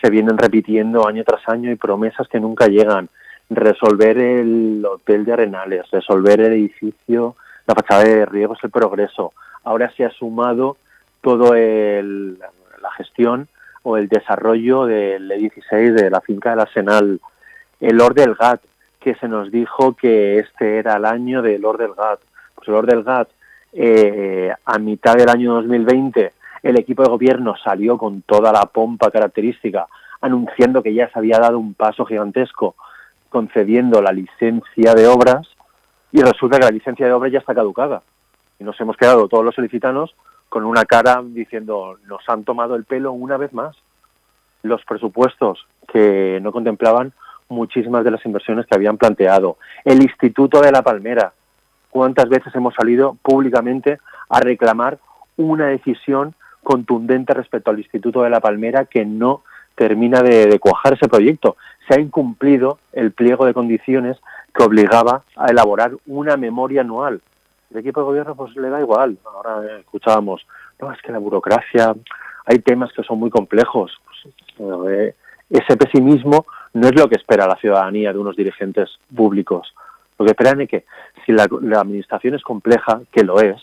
se vienen repitiendo año tras año y promesas que nunca llegan. resolver el hotel de Arenales, resolver el edificio, la fachada de Riegos el Progreso. Ahora se ha sumado todo la gestión o el desarrollo del E16 de la finca del Arsenal, el Lord del GAT, que se nos dijo que este era el año del Lord del. Pues el Lord del eh, a mitad del año 2020, el equipo de gobierno salió con toda la pompa característica, anunciando que ya se había dado un paso gigantesco concediendo la licencia de obras y resulta que la licencia de obras ya está caducada. Y nos hemos quedado todos los solicitanos con una cara diciendo nos han tomado el pelo una vez más. Los presupuestos que no contemplaban muchísimas de las inversiones que habían planteado. El Instituto de la Palmera. ¿Cuántas veces hemos salido públicamente a reclamar una decisión contundente respecto al Instituto de la Palmera que no termina de, cuajar ese proyecto. Se ha incumplido el pliego de condiciones que obligaba a elaborar una memoria anual. El equipo de gobierno pues le da igual. Ahora escuchábamos, no, es que la burocracia, hay temas que son muy complejos. Pues, eh, ese pesimismo no es lo que espera la ciudadanía de unos dirigentes públicos. Lo que esperan es que si la, administración es compleja, que lo es,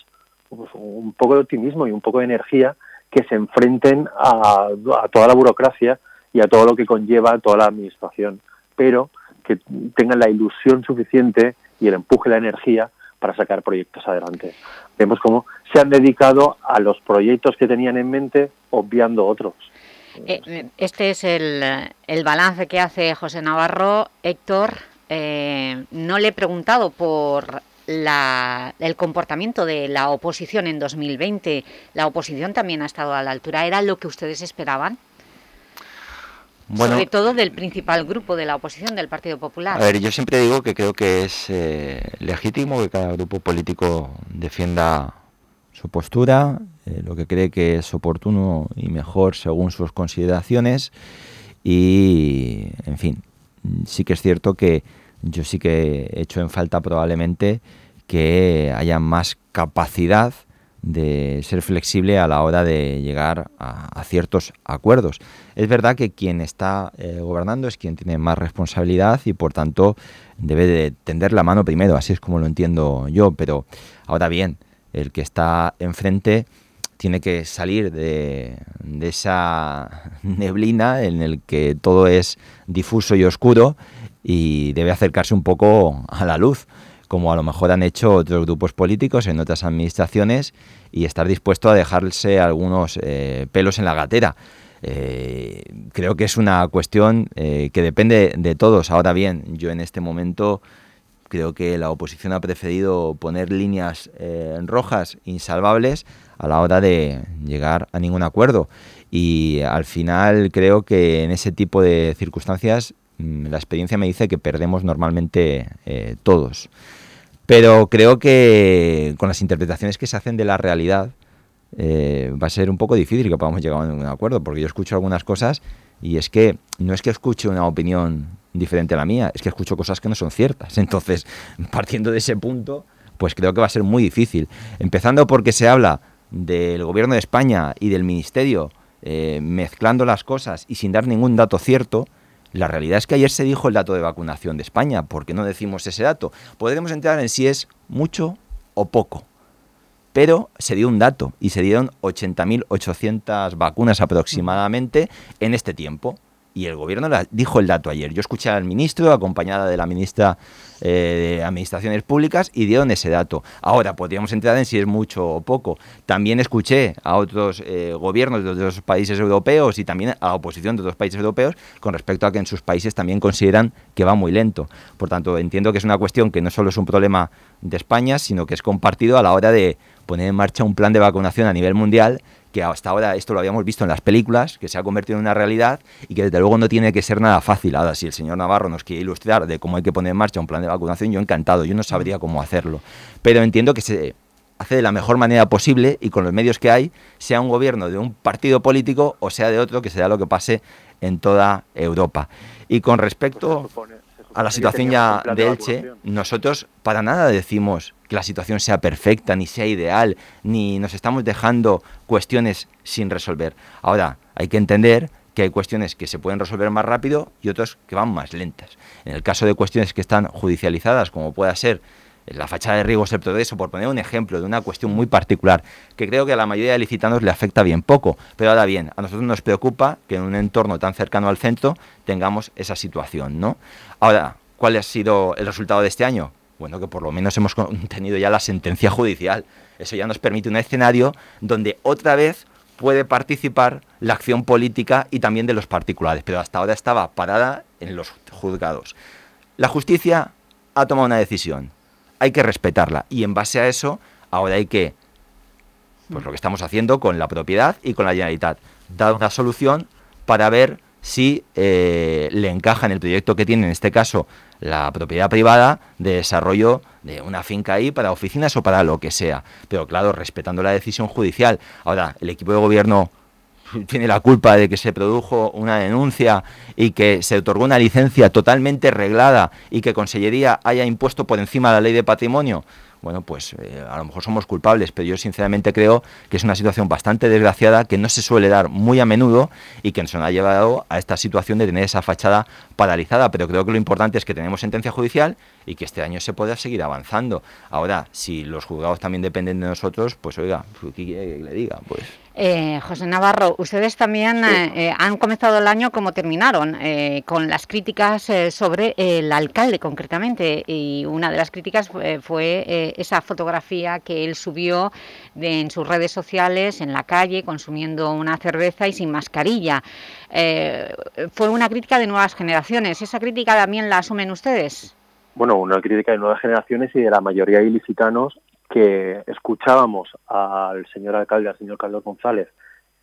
pues, un poco de optimismo y un poco de energía que se enfrenten a, toda la burocracia y a todo lo que conlleva toda la administración, pero que tengan la ilusión suficiente y el empuje, la energía para sacar proyectos adelante. Vemos cómo se han dedicado a los proyectos que tenían en mente, obviando otros. Eh, este es el, el, balance que hace José Navarro. Héctor, eh, no le he preguntado por la, el comportamiento de la oposición en 2020, la oposición también ha estado a la altura. ¿Era lo que ustedes esperaban? Sobre todo del principal grupo de la oposición, del Partido Popular. A ver, yo siempre digo que creo que es eh, legítimo que cada grupo político defienda su postura, eh, lo que cree que es oportuno y mejor según sus consideraciones y, en fin, sí que es cierto que yo sí que he hecho en falta probablemente que haya más capacidad de ser flexible a la hora de llegar a, ciertos acuerdos. Es verdad que quien está eh, gobernando es quien tiene más responsabilidad y por tanto debe de tender la mano primero, así es como lo entiendo yo, pero ahora bien, el que está enfrente tiene que salir de, de esa neblina en el que todo es difuso y oscuro y debe acercarse un poco a la luz, como a lo mejor han hecho otros grupos políticos en otras administraciones y estar dispuesto a dejarse algunos eh, pelos en la gatera. Eh, creo que es una cuestión eh, que depende de todos. Ahora bien, yo en este momento creo que la oposición ha preferido poner líneas rojas insalvables a la hora de llegar a ningún acuerdo. Y al final creo que en ese tipo de circunstancias Mm, la experiencia me dice que perdemos normalmente eh, todos. Pero creo que con las interpretaciones que se hacen de la realidad eh, va a ser un poco difícil que podamos llegar a un acuerdo, porque yo escucho algunas cosas y es que no es que escuche una opinión diferente a la mía, es que escucho cosas que no son ciertas. Entonces, partiendo de ese punto, pues creo que va a ser muy difícil. Empezando porque se habla del gobierno de España y del ministerio eh, mezclando las cosas y sin dar ningún dato cierto, la realidad es que ayer se dijo el dato de vacunación de España. ¿Por qué no decimos ese dato? Podremos entrar en si es mucho o poco. Pero se dio un dato y se dieron 80.800 vacunas aproximadamente en este tiempo y el gobierno dijo el dato ayer. Yo escuché al ministro, acompañada de la ministra eh, de Administraciones Públicas, y dieron ese dato. Ahora, podríamos entrar en si es mucho o poco. También escuché a otros eh, gobiernos de otros países europeos y también a oposición de otros países europeos con respecto a que en sus países también consideran que va muy lento. Por tanto, entiendo que es una cuestión que no solo es un problema de España, sino que es compartido a la hora de poner en marcha un plan de vacunación a nivel mundial que hasta ahora esto lo habíamos visto en las películas, que se ha convertido en una realidad y que desde luego no tiene que ser nada fácil. Ahora, si el señor Navarro nos quiere ilustrar de cómo hay que poner en marcha un plan de vacunación, yo encantado, yo no sabría cómo hacerlo. Pero entiendo que se hace de la mejor manera posible y con los medios que hay, sea un gobierno de un partido político o sea de otro, que sea lo que pase en toda Europa. Y con respecto a la situación ya de Elche, nosotros para nada decimos que la situación sea perfecta, ni sea ideal, ni nos estamos dejando cuestiones sin resolver. Ahora, hay que entender que hay cuestiones que se pueden resolver más rápido y otras que van más lentas. En el caso de cuestiones que están judicializadas, como pueda ser la fachada de Rigo de eso, por poner un ejemplo de una cuestión muy particular, que creo que a la mayoría de licitanos le afecta bien poco. Pero ahora bien, a nosotros nos preocupa que en un entorno tan cercano al centro tengamos esa situación, ¿no? Ahora, ¿cuál ha sido el resultado de este año? Bueno, que por lo menos hemos tenido ya la sentencia judicial. Eso ya nos permite un escenario donde otra vez puede participar la acción política y también de los particulares, pero hasta ahora estaba parada en los juzgados. La justicia ha tomado una decisión, hay que respetarla y en base a eso ahora hay que, pues lo que estamos haciendo con la propiedad y con la Generalitat, dar una solución para ver si eh, le encaja en el proyecto que tiene, en este caso, la propiedad privada de desarrollo de una finca ahí para oficinas o para lo que sea. Pero claro, respetando la decisión judicial. Ahora, el equipo de gobierno tiene la culpa de que se produjo una denuncia y que se otorgó una licencia totalmente reglada y que Consellería haya impuesto por encima la ley de patrimonio bueno, pues eh, a lo mejor somos culpables, pero yo sinceramente creo que es una situación bastante desgraciada que no se suele dar muy a menudo y que nos ha llevado a esta situación de tener esa fachada paralizada. Pero creo que lo importante es que tenemos sentencia judicial y que este año se pueda seguir avanzando. Ahora, si los juzgados también dependen de nosotros, pues oiga, ¿qué quiere que le diga? Pues eh, José Navarro, ustedes también eh, eh, han comenzado el año como terminaron, con las críticas sobre el alcalde concretamente, y una de las críticas fue, esa fotografía que él subió en sus redes sociales, en la calle, consumiendo una cerveza y sin mascarilla. fue una crítica de nuevas generaciones, ¿esa crítica también la asumen ustedes? Bueno, una crítica de nuevas generaciones y de la mayoría de ilicitanos que escuchábamos al señor alcalde, al señor Carlos González,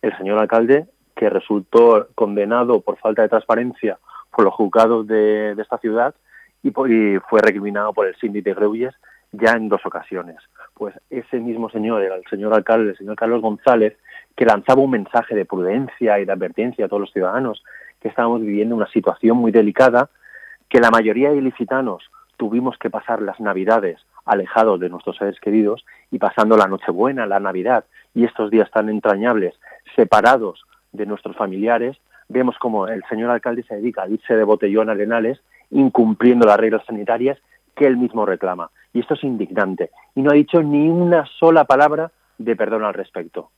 el señor alcalde que resultó condenado por falta de transparencia por los juzgados de, esta ciudad y, fue recriminado por el síndico de ya en dos ocasiones. Pues ese mismo señor, el señor alcalde, el señor Carlos González, que lanzaba un mensaje de prudencia y de advertencia a todos los ciudadanos que estábamos viviendo una situación muy delicada, que la mayoría de ilicitanos tuvimos que pasar las Navidades alejados de nuestros seres queridos y pasando la Nochebuena, la Navidad y estos días tan entrañables separados de nuestros familiares, vemos como el señor alcalde se dedica a irse de botellón a arenales incumpliendo las reglas sanitarias que él mismo reclama. Y esto es indignante. Y no ha dicho ni una sola palabra de perdón al respecto.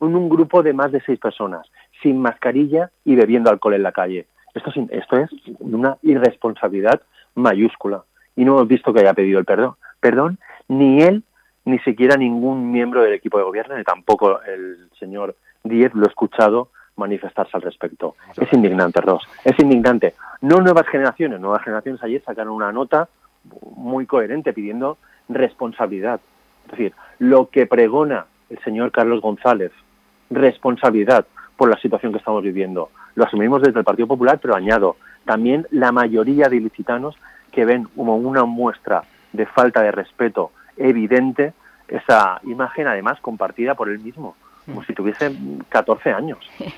En un grupo de más de seis personas, sin mascarilla y bebiendo alcohol en la calle. Esto es, esto es una irresponsabilidad mayúscula y no hemos visto que haya pedido el perdón, perdón ni él ni siquiera ningún miembro del equipo de gobierno, ni tampoco el señor Díez lo he escuchado manifestarse al respecto. Es indignante, Ross, es indignante. No nuevas generaciones, nuevas generaciones ayer sacaron una nota muy coherente pidiendo responsabilidad. Es decir, lo que pregona el señor Carlos González, responsabilidad por la situación que estamos viviendo. Lo asumimos desde el Partido Popular, pero añado, también la mayoría de ilicitanos que ven como una muestra de falta de respeto evidente esa imagen, además compartida por él mismo, como si tuviese 14 años.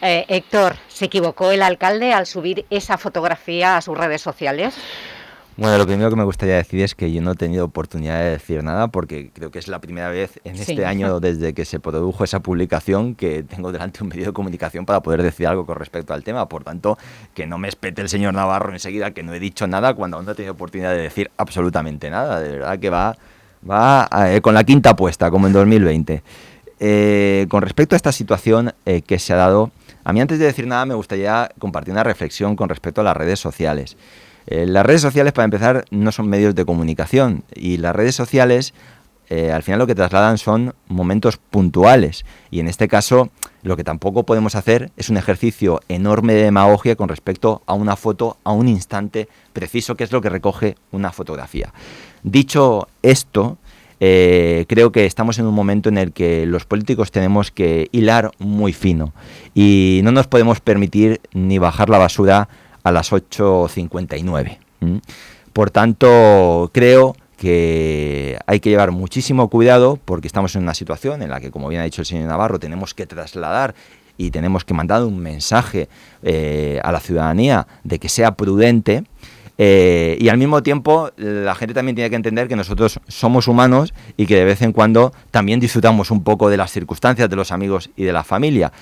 Eh, Héctor, ¿se equivocó el alcalde al subir esa fotografía a sus redes sociales? Bueno, lo primero que me gustaría decir es que yo no he tenido oportunidad de decir nada porque creo que es la primera vez en este año desde que se produjo esa publicación que tengo delante un medio de comunicación para poder decir algo con respecto al tema. Por tanto, que no me espete el señor Navarro enseguida que no he dicho nada cuando aún no he tenido oportunidad de decir absolutamente nada. De verdad que va, va eh, con la quinta puesta, como en 2020. Eh, con respecto a esta situación eh, que se ha dado, a mí antes de decir nada me gustaría compartir una reflexión con respecto a las redes sociales. Eh, las redes sociales, para empezar, no son medios de comunicación y las redes sociales eh, al final lo que trasladan son momentos puntuales y en este caso lo que tampoco podemos hacer es un ejercicio enorme de demagogia con respecto a una foto a un instante preciso que es lo que recoge una fotografía. Dicho esto, eh, creo que estamos en un momento en el que los políticos tenemos que hilar muy fino y no nos podemos permitir ni bajar la basura a las 8.59. Por tanto, creo que hay que llevar muchísimo cuidado porque estamos en una situación en la que, como bien ha dicho el señor Navarro, tenemos que trasladar y tenemos que mandar un mensaje eh, a la ciudadanía de que sea prudente. Eh, y al mismo tiempo, la gente también tiene que entender que nosotros somos humanos y que de vez en cuando también disfrutamos un poco de las circunstancias, de los amigos y de la familia.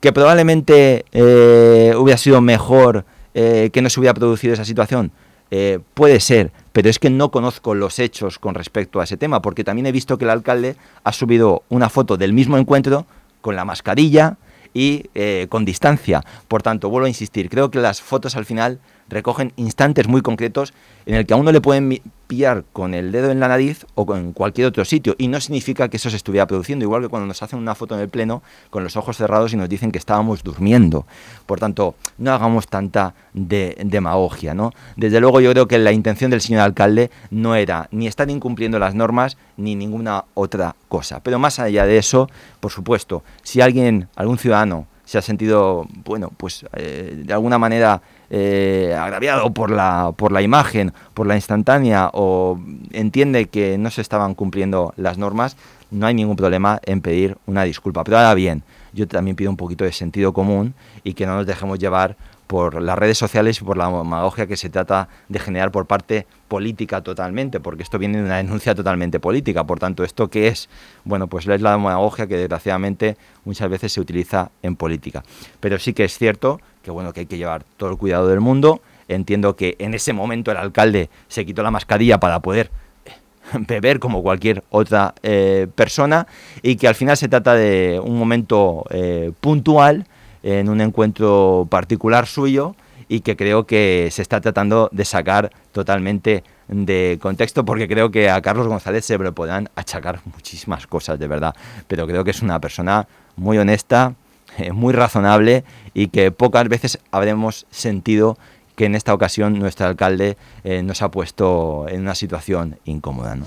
que probablemente eh, hubiera sido mejor eh, que no se hubiera producido esa situación. Eh, puede ser, pero es que no conozco los hechos con respecto a ese tema, porque también he visto que el alcalde ha subido una foto del mismo encuentro con la mascarilla y con distancia. Por tanto, vuelvo a insistir, creo que las fotos al final recogen instantes muy concretos en el que a uno le pueden pillar con el dedo en la nariz o con cualquier otro sitio y no significa que eso se estuviera produciendo, igual que cuando nos hacen una foto en el pleno con los ojos cerrados y nos dicen que estábamos durmiendo. Por tanto, no hagamos tanta demagogia, ¿no? Desde luego yo creo que la intención del señor alcalde no era ni estar incumpliendo las normas ni ninguna otra cosa. Pero más allá de eso, por supuesto, si alguien, algún ciudadano se ha sentido, bueno, pues eh, de alguna manera eh, agraviado por la, por la imagen, por la instantánea o entiende que no se estaban cumpliendo las normas, no hay ningún problema en pedir una disculpa. Pero ahora bien, yo también pido un poquito de sentido común y que no nos dejemos llevar por las redes sociales y por la demagogia que se trata de generar por parte política totalmente, porque esto viene de una denuncia totalmente política. Por tanto, ¿esto qué es? Bueno, pues es la demagogia que desgraciadamente muchas veces se utiliza en política. Pero sí que es cierto que, bueno, que hay que llevar todo el cuidado del mundo. Entiendo que en ese momento el alcalde se quitó la mascarilla para poder eh, beber como cualquier otra eh, persona y que al final se trata de un momento eh, puntual en un encuentro particular suyo y que creo que se está tratando de sacar totalmente de contexto porque creo que a Carlos González se le podrán achacar muchísimas cosas de verdad, pero creo que es una persona muy honesta, eh, muy razonable y que pocas veces habremos sentido que en esta ocasión nuestro alcalde eh, nos ha puesto en una situación incómoda. ¿no?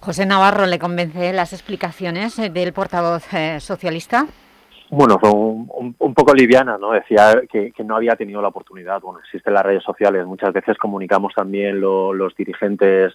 José Navarro, ¿le convence las explicaciones eh, del portavoz socialista? Bueno, fue un, poco liviana, ¿no? Decía que, no había tenido la oportunidad. Bueno, existen las redes sociales. Muchas veces comunicamos también los dirigentes,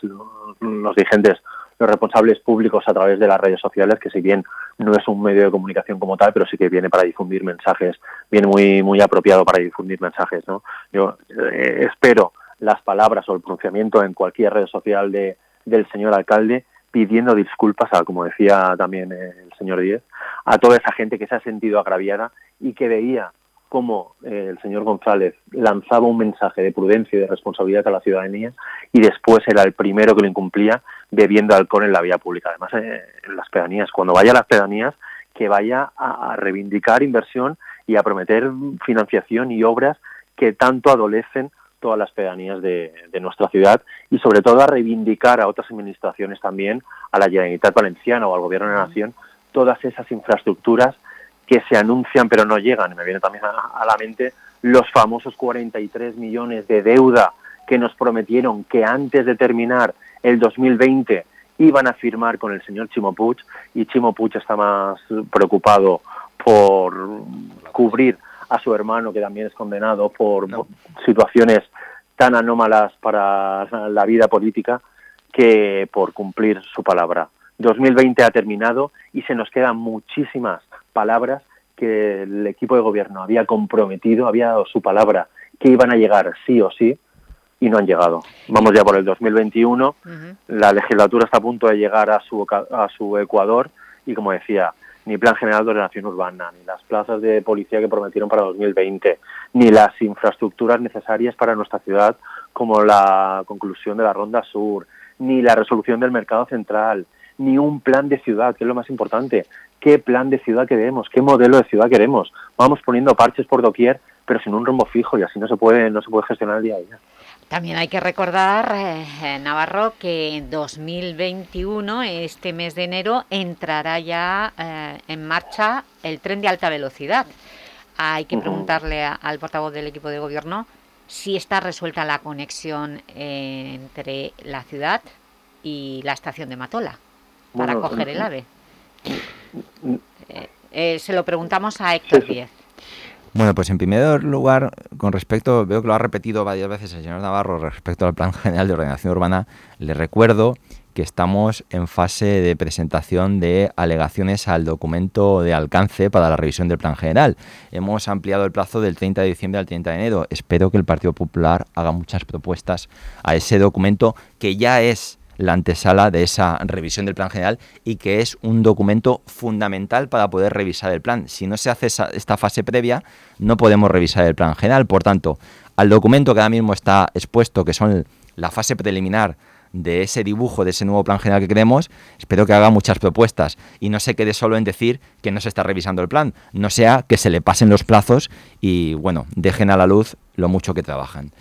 los dirigentes, los responsables públicos a través de las redes sociales, que si bien no es un medio de comunicación como tal, pero sí que viene para difundir mensajes, viene muy muy apropiado para difundir mensajes, ¿no? Yo eh, espero las palabras o el pronunciamiento en cualquier red social de, del señor alcalde pidiendo disculpas, a, como decía también el señor Díez, a toda esa gente que se ha sentido agraviada y que veía cómo eh, el señor González lanzaba un mensaje de prudencia y de responsabilidad a la ciudadanía y después era el primero que lo incumplía bebiendo alcohol en la vía pública. Además, eh, en las pedanías, cuando vaya a las pedanías, que vaya a, reivindicar inversión y a prometer financiación y obras que tanto adolecen todas las pedanías de, nuestra ciudad y sobre todo a reivindicar a otras administraciones también, a la Generalitat Valenciana o al Gobierno de la Nación, todas esas infraestructuras que se anuncian pero no llegan. Me viene también a, la mente los famosos 43 millones de deuda que nos prometieron que antes de terminar el 2020 iban a firmar con el señor Chimo Puig y Chimo Puig está más preocupado por cubrir a su hermano, que también es condenado por situaciones tan anómalas para la vida política, que por cumplir su palabra. 2020 ha terminado y se nos quedan muchísimas palabras que el equipo de gobierno había comprometido, había dado su palabra que iban a llegar sí o sí y no han llegado. Vamos ya por el 2021, la legislatura está a punto de llegar a su, a su Ecuador y como decía, ni Plan General de Ordenación Urbana, ni las plazas de policía que prometieron para 2020, ni las infraestructuras necesarias para nuestra ciudad, como la conclusión de la Ronda Sur, ni la resolución del mercado central, ni un plan de ciudad, que es lo más importante. ¿Qué plan de ciudad queremos? ¿Qué modelo de ciudad queremos? Vamos poniendo parches por doquier, pero sin un rumbo fijo y así no se puede, no se puede gestionar el día a día. También hay que recordar, eh, Navarro, que en 2021, este mes de enero, entrará ya eh, en marcha el tren de alta velocidad. Hay que preguntarle al portavoz del equipo de gobierno si está resuelta la conexión entre la ciudad y la estación de Matola para coger el AVE. Eh, se lo preguntamos a Héctor Díez. Bueno, pues en primer lugar, con respecto, veo que lo ha repetido varias veces el señor Navarro respecto al Plan General de Ordenación Urbana, le recuerdo que estamos en fase de presentación de alegaciones al documento de alcance para la revisión del Plan General. Hemos ampliado el plazo del 30 de diciembre al 30 de enero. Espero que el Partido Popular haga muchas propuestas a ese documento que ya es la antesala de esa revisión del plan general y que es un documento fundamental para poder revisar el plan. Si no se hace esta fase previa, no podemos revisar el plan general. Por tanto, al documento que ahora mismo está expuesto, que son la fase preliminar de ese dibujo, de ese nuevo plan general que queremos, espero que haga muchas propuestas y no se quede solo en decir que no se está revisando el plan, no sea que se le pasen los plazos y, bueno, dejen a la luz lo mucho que trabajan.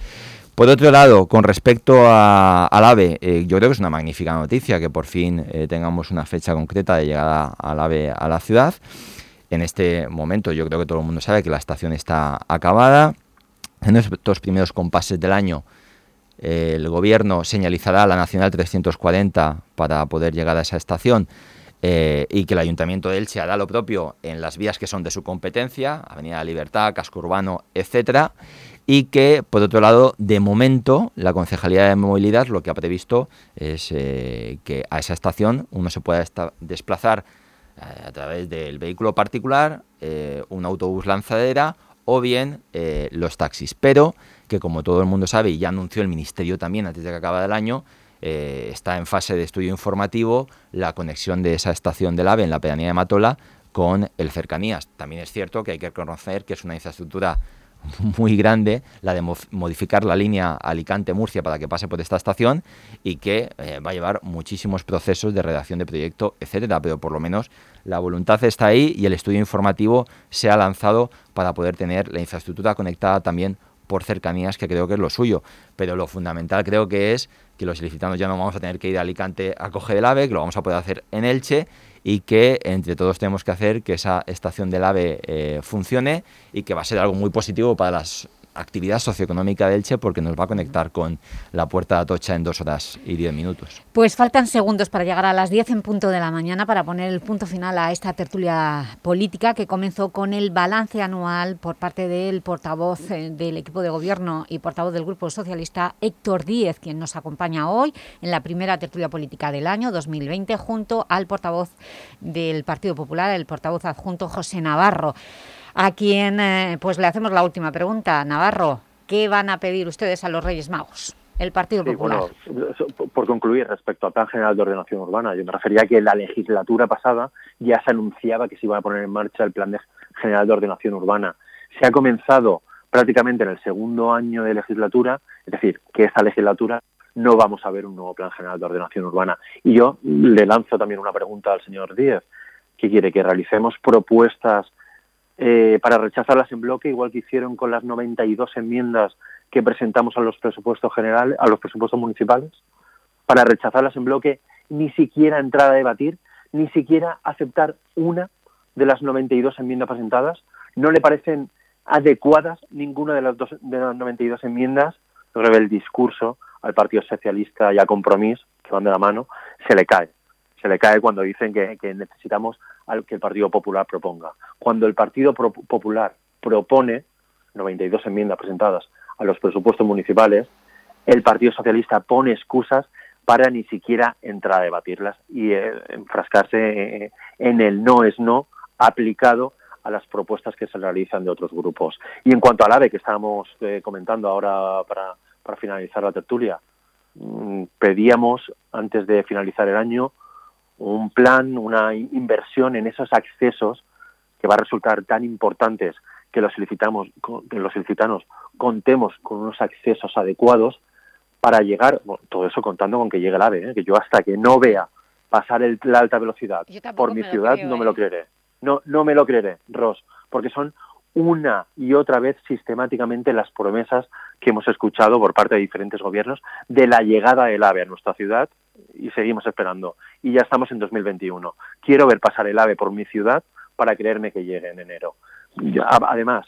Por otro lado, con respecto a, al AVE, eh, yo creo que es una magnífica noticia que por fin eh, tengamos una fecha concreta de llegada al AVE a la ciudad. En este momento yo creo que todo el mundo sabe que la estación está acabada. En estos primeros compases del año eh, el gobierno señalizará la Nacional 340 para poder llegar a esa estación y que el Ayuntamiento de Elche hará lo propio en las vías que son de su competencia, Avenida Libertad, Casco Urbano, etcétera y que, por otro lado, de momento, la Concejalía de Movilidad lo que ha previsto es eh, que a esa estación uno se pueda desplazar eh, a través del vehículo particular, eh, un autobús lanzadera o bien los taxis. Pero que, como todo el mundo sabe, y ya anunció el Ministerio también antes de que acabe el año, está en fase de estudio informativo la conexión de esa estación del AVE en la pedanía de Matola con el Cercanías. También es cierto que hay que reconocer que es una infraestructura muy grande la de modificar la línea Alicante-Murcia para que pase por esta estación y que eh, va a llevar muchísimos procesos de redacción de proyecto, etcétera, pero por lo menos la voluntad está ahí y el estudio informativo se ha lanzado para poder tener la infraestructura conectada también por cercanías, que creo que es lo suyo. Pero lo fundamental creo que es que los ilicitanos ya no vamos a tener que ir a Alicante a coger el AVE, que lo vamos a poder hacer en Elche y que entre todos tenemos que hacer que esa estación del AVE eh, funcione y que va a ser algo muy positivo para las actividad socioeconómica de Elche porque nos va a conectar con la Puerta de Atocha en dos horas y diez minutos. Pues faltan segundos para llegar a las diez en punto de la mañana para poner el punto final a esta tertulia política que comenzó con el balance anual por parte del portavoz eh, del equipo de gobierno y portavoz del Grupo Socialista Héctor Díez, quien nos acompaña hoy en la primera tertulia política del año 2020 junto al portavoz del Partido Popular, el portavoz adjunto José Navarro a quien eh, pues le hacemos la última pregunta. Navarro, ¿qué van a pedir ustedes a los Reyes Magos? El Partido Popular. bueno, por concluir, respecto al Plan General de Ordenación Urbana, yo me refería a que la legislatura pasada ya se anunciaba que se iba a poner en marcha el Plan General de Ordenación Urbana. Se ha comenzado prácticamente en el segundo año de legislatura, es decir, que esta legislatura no vamos a ver un nuevo Plan General de Ordenación Urbana. Y yo le lanzo también una pregunta al señor Díez. ¿Qué quiere? ¿Que realicemos propuestas eh, para rechazarlas en bloque, igual que hicieron con las 92 enmiendas que presentamos a los presupuestos generales, a los presupuestos municipales, para rechazarlas en bloque, ni siquiera entrar a debatir, ni siquiera aceptar una de las 92 enmiendas presentadas. No le parecen adecuadas ninguna de las, dos, de las 92 enmiendas. el discurso al Partido Socialista y a Compromís, que van de la mano, se le cae. Se le cae cuando dicen que, necesitamos al que el Partido Popular proponga. Cuando el Partido Popular propone 92 enmiendas presentadas a los presupuestos municipales, el Partido Socialista pone excusas para ni siquiera entrar a debatirlas y eh, enfrascarse eh, en el no es no aplicado a las propuestas que se realizan de otros grupos. Y en cuanto al AVE que estábamos eh, comentando ahora para, para finalizar la tertulia, mm, pedíamos antes de finalizar el año un plan, una inversión en esos accesos que va a resultar tan importantes que los solicitamos, que los solicitanos contemos con unos accesos adecuados para llegar, todo eso contando con que llegue el AVE, ¿eh? que yo hasta que no vea pasar el, la alta velocidad por mi ciudad no me lo ¿eh? creeré. No, no me lo creeré, Ross, porque son una y otra vez sistemáticamente las promesas que hemos escuchado por parte de diferentes gobiernos de la llegada del AVE a nuestra ciudad y seguimos esperando. Y ya estamos en 2021. Quiero ver pasar el AVE por mi ciudad para creerme que llegue en enero. Además,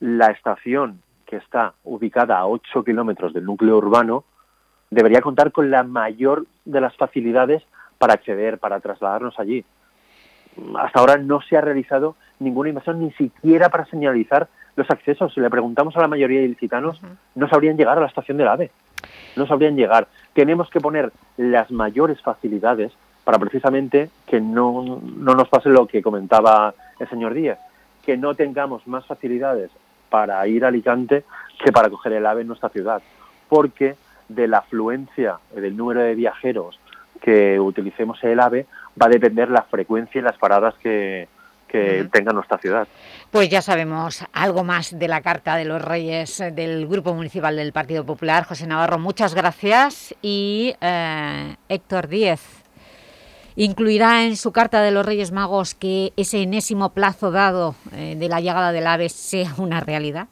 la estación que está ubicada a 8 kilómetros del núcleo urbano debería contar con la mayor de las facilidades para acceder, para trasladarnos allí. Hasta ahora no se ha realizado ninguna inversión, ni siquiera para señalizar los accesos. Si le preguntamos a la mayoría de ilicitanos, no sabrían llegar a la estación del AVE. No sabrían llegar. Tenemos que poner las mayores facilidades para precisamente que no, no nos pase lo que comentaba el señor Díaz, que no tengamos más facilidades para ir a Alicante que para coger el AVE en nuestra ciudad. Porque de la afluencia, del número de viajeros que utilicemos el AVE, va a depender la frecuencia y las paradas que, que tenga nuestra ciudad. Pues ya sabemos algo más de la Carta de los Reyes del Grupo Municipal del Partido Popular. José Navarro, muchas gracias. Y eh, Héctor Díez, ¿incluirá en su Carta de los Reyes Magos que ese enésimo plazo dado eh, de la llegada del AVE sea una realidad?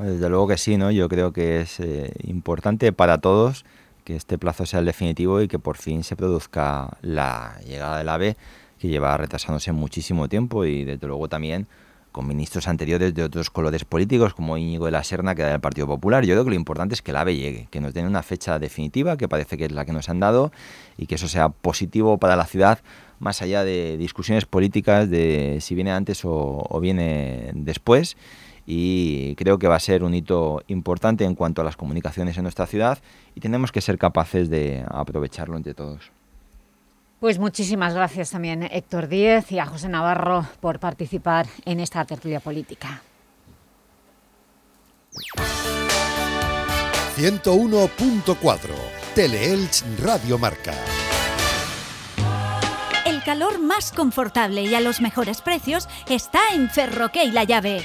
Desde luego que sí, ¿no? Yo creo que es eh, importante para todos que este plazo sea el definitivo y que por fin se produzca la llegada del AVE que lleva retrasándose muchísimo tiempo y desde luego también con ministros anteriores de otros colores políticos como Íñigo de la Serna que da del Partido Popular. Yo creo que lo importante es que el AVE llegue, que nos den una fecha definitiva, que parece que es la que nos han dado y que eso sea positivo para la ciudad más allá de discusiones políticas de si viene antes o, viene después y creo que va a ser un hito importante en cuanto a las comunicaciones en nuestra ciudad y tenemos que ser capaces de aprovecharlo entre todos. Pues muchísimas gracias también Héctor Díez y a José Navarro por participar en esta tertulia política. 101.4 Teleelch Radio Marca calor más confortable y a los mejores precios está en Ferroque La Llave.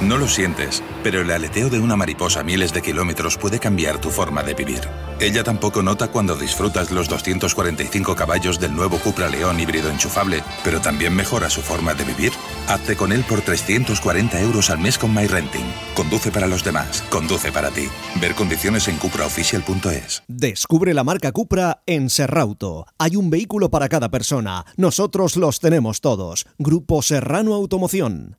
no lo sientes, pero el aleteo de una mariposa a miles de kilómetros puede cambiar tu forma de vivir. Ella tampoco nota cuando disfrutas los 245 caballos del nuevo Cupra León híbrido enchufable, pero también mejora su forma de vivir. Hazte con él por 340 euros al mes con MyRenting. Conduce para los demás, conduce para ti. Ver condiciones en cupraofficial.es. Descubre la marca Cupra en Serrauto. Hay un vehículo para cada persona. Nosotros los tenemos todos. Grupo Serrano Automoción.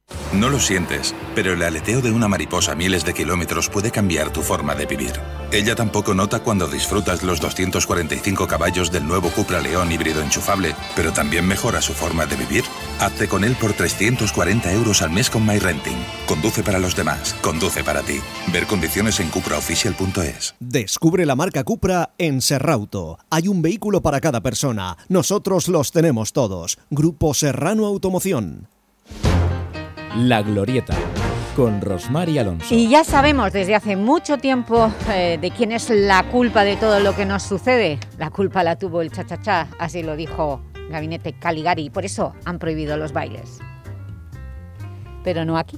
No lo sientes, pero el aleteo de una mariposa a miles de kilómetros puede cambiar tu forma de vivir. Ella tampoco nota cuando disfrutas los 245 caballos del nuevo Cupra León híbrido enchufable, pero también mejora su forma de vivir. Hazte con él por 340 euros al mes con MyRenting. Conduce para los demás, conduce para ti. Ver condiciones en cupraofficial.es. Descubre la marca Cupra en Serrauto. Hay un vehículo para cada persona. Nosotros los tenemos todos. Grupo Serrano Automoción. La Glorieta, con Rosmar y Alonso. Y ya sabemos desde hace mucho tiempo eh, de quién es la culpa de todo lo que nos sucede. La culpa la tuvo el cha-cha-cha, así lo dijo Gabinete Caligari, y por eso han prohibido los bailes. Pero no aquí.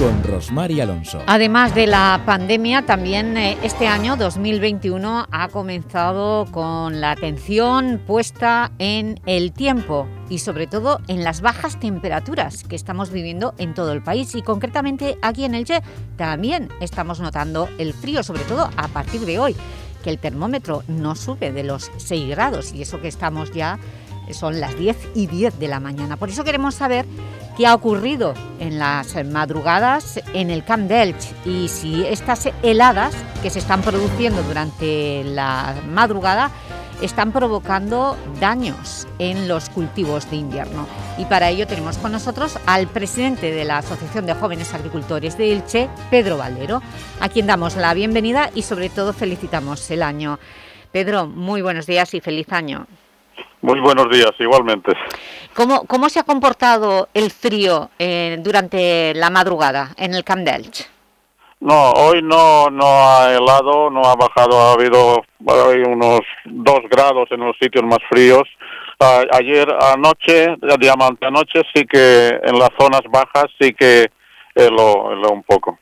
con Rosmar y Alonso. Además de la pandemia, también eh, este año 2021 ha comenzado con la atención puesta en el tiempo y sobre todo en las bajas temperaturas que estamos viviendo en todo el país y concretamente aquí en Elche también estamos notando el frío, sobre todo a partir de hoy, que el termómetro no sube de los 6 grados y eso que estamos ya son las 10 y 10 de la mañana. Por eso queremos saber qué ha ocurrido en las madrugadas en el Camp de Elche y si estas heladas que se están produciendo durante la madrugada están provocando daños en los cultivos de invierno. Y para ello tenemos con nosotros al presidente de la Asociación de Jóvenes Agricultores de Elche, Pedro Valero, a quien damos la bienvenida y sobre todo felicitamos el año. Pedro, muy buenos días y feliz año. Muy buenos días, igualmente. ¿Cómo, cómo se ha comportado el frío eh, durante la madrugada en el Camp de Elche? No, hoy no, no ha helado, no ha bajado, ha habido hay unos dos grados en los sitios más fríos. A- ayer anoche, diamante anoche, sí que en las zonas bajas sí que heló, heló un poco.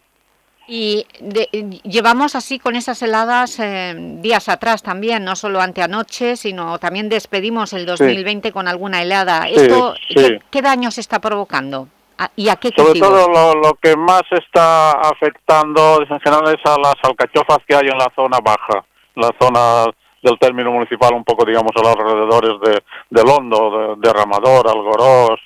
Y de- llevamos así con esas heladas eh, días atrás también, no solo anteanoche, sino también despedimos el 2020 con alguna helada. Sí, ¿Esto sí. ¿qué, qué daño se está provocando? ¿A- ¿Y a qué Sobre cultivos? todo lo, lo que más está afectando en general es a las alcachofas que hay en la zona baja, la zona del término municipal, un poco digamos a los alrededores de, de Londo, de, de Ramador, Algorós,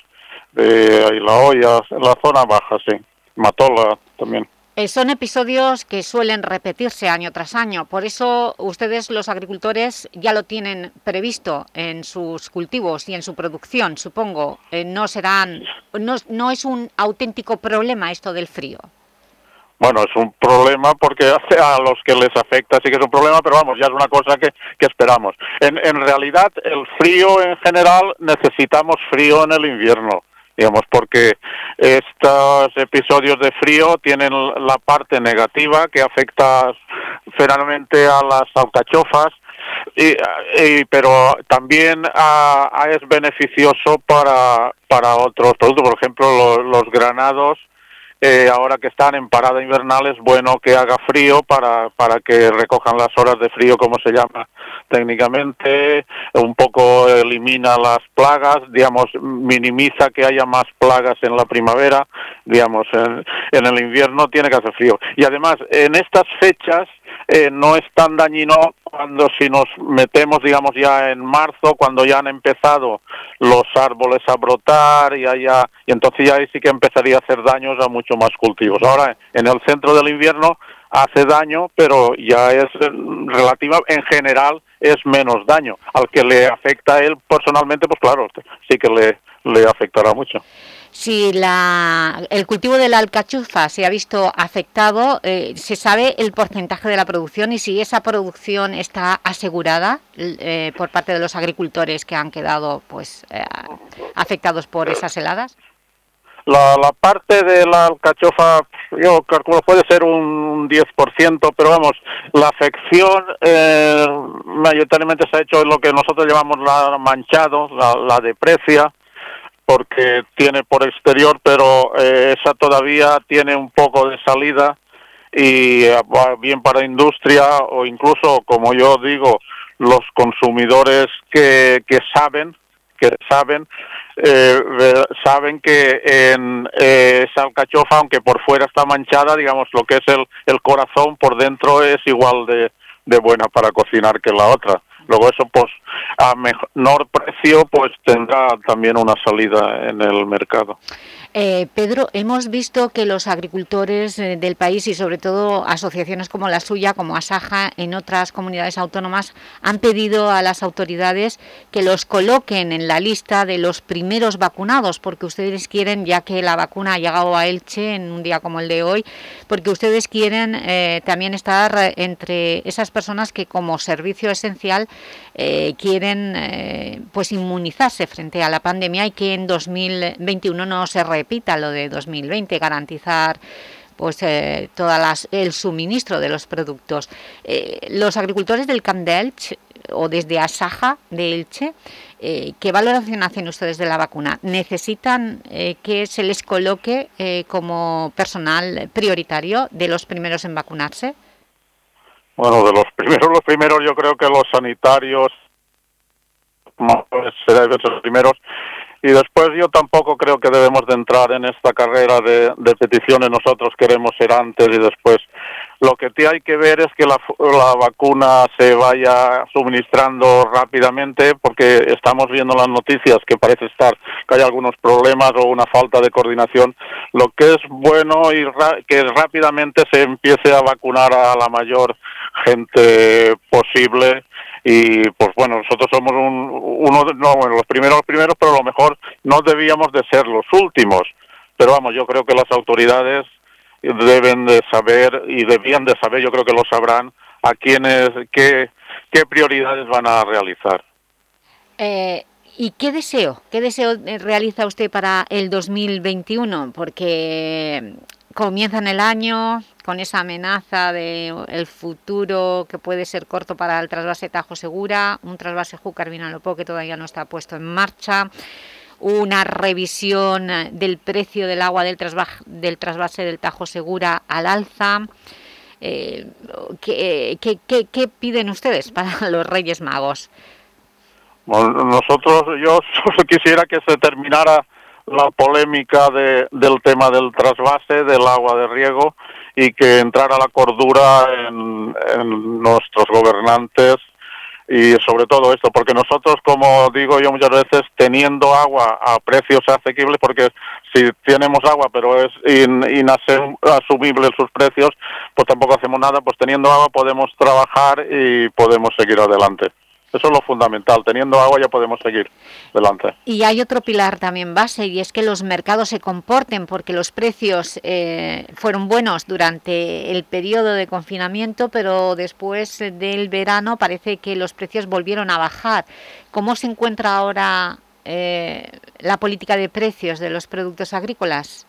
de La Hoya, en la zona baja, sí. Matola también. Eh, son episodios que suelen repetirse año tras año, por eso ustedes los agricultores ya lo tienen previsto en sus cultivos y en su producción, supongo. Eh, no serán, no, no es un auténtico problema esto del frío. Bueno, es un problema porque a los que les afecta sí que es un problema, pero vamos, ya es una cosa que, que esperamos. En, en realidad, el frío en general necesitamos frío en el invierno, digamos, porque estos episodios de frío tienen la parte negativa que afecta generalmente a las alcachofas y, pero también ah, ah, es beneficioso para, para otros productos, por ejemplo, los granados eh, ahora que están en parada invernal es bueno que haga frío para, para que recojan las horas de frío, como se llama técnicamente, un poco elimina las plagas, digamos, minimiza que haya más plagas en la primavera, digamos, en, en el invierno tiene que hacer frío. Y además, en estas fechas, eh, no es tan dañino cuando si nos metemos, digamos, ya en marzo, cuando ya han empezado los árboles a brotar y haya, y entonces ya ahí sí que empezaría a hacer daños a mucho más cultivos. Ahora, en el centro del invierno hace daño, pero ya es eh, relativa, en general es menos daño. Al que le afecta a él personalmente, pues claro, sí que le, le afectará mucho si la, el cultivo de la alcachufa se ha visto afectado, eh, ¿se sabe el porcentaje de la producción y si esa producción está asegurada eh, por parte de los agricultores que han quedado pues eh, afectados por esas heladas? La, la, parte de la alcachofa, yo calculo, puede ser un 10%, pero vamos, la afección mayoritariamente se ha hecho en lo que nosotros llamamos la manchado, la deprecia, porque tiene por exterior, pero eh, esa todavía tiene un poco de salida y eh, bien para industria o incluso, como yo digo, los consumidores que, que saben que saben eh, saben que en esa alcachofa, aunque por fuera está manchada, digamos, lo que es el, el corazón por dentro es igual de, de buena para cocinar que la otra. Luego eso, pues, a menor precio, pues tendrá también una salida en el mercado. Eh, Pedro, hemos visto que los agricultores eh, del país y sobre todo asociaciones como la suya, como Asaja, en otras comunidades autónomas, han pedido a las autoridades que los coloquen en la lista de los primeros vacunados, porque ustedes quieren, ya que la vacuna ha llegado a Elche en un día como el de hoy, porque ustedes quieren eh, también estar entre esas personas que como servicio esencial quieren pues inmunizarse frente a la pandemia y que en 2021 no se repita lo de 2020, garantizar pues eh, todas el suministro de los productos. Eh, los agricultores del Camp de Elche, o desde Asaja de Elche, eh, ¿qué valoración hacen ustedes de la vacuna? ¿Necesitan que se les coloque como personal prioritario de los primeros en vacunarse? Bueno, de los primeros, los primeros yo creo que los sanitarios, serán los primeros y después yo tampoco creo que debemos de entrar en esta carrera de, peticiones, nosotros queremos ser antes y después. Lo que hay que ver es que la, la, vacuna se vaya suministrando rápidamente porque estamos viendo las noticias que parece estar que hay algunos problemas o una falta de coordinación. Lo que es bueno y que rápidamente se empiece a vacunar a la mayor gente posible y pues bueno nosotros somos uno de no, bueno, los primeros primeros pero a lo mejor no debíamos de ser los últimos pero vamos yo creo que las autoridades deben de saber y debían de saber yo creo que lo sabrán a quiénes qué qué prioridades van a realizar eh, ¿Y qué deseo? ¿Qué deseo realiza usted para el 2021? Porque comienzan el año con esa amenaza de el futuro que puede ser corto para el trasvase Tajo Segura, un trasvase Júcar Vinalopó que todavía no está puesto en marcha, una revisión del precio del agua del, del trasvase del Tajo Segura al alza. Eh, ¿qué, qué, piden ustedes para los Reyes Magos? nosotros, yo solo quisiera que se terminara la polémica de, del tema del trasvase, del agua de riego y que entrara la cordura en, en nuestros gobernantes y sobre todo esto, porque nosotros, como digo yo muchas veces, teniendo agua a precios asequibles, porque si tenemos agua pero es inasumible sus precios, pues tampoco hacemos nada, pues teniendo agua podemos trabajar y podemos seguir adelante. Eso es lo fundamental. Teniendo agua ya podemos seguir adelante. Y hay otro pilar también base y es que los mercados se comporten porque los precios eh, fueron buenos durante el periodo de confinamiento, pero después del verano parece que los precios volvieron a bajar. ¿Cómo se encuentra ahora eh, la política de precios de los productos agrícolas?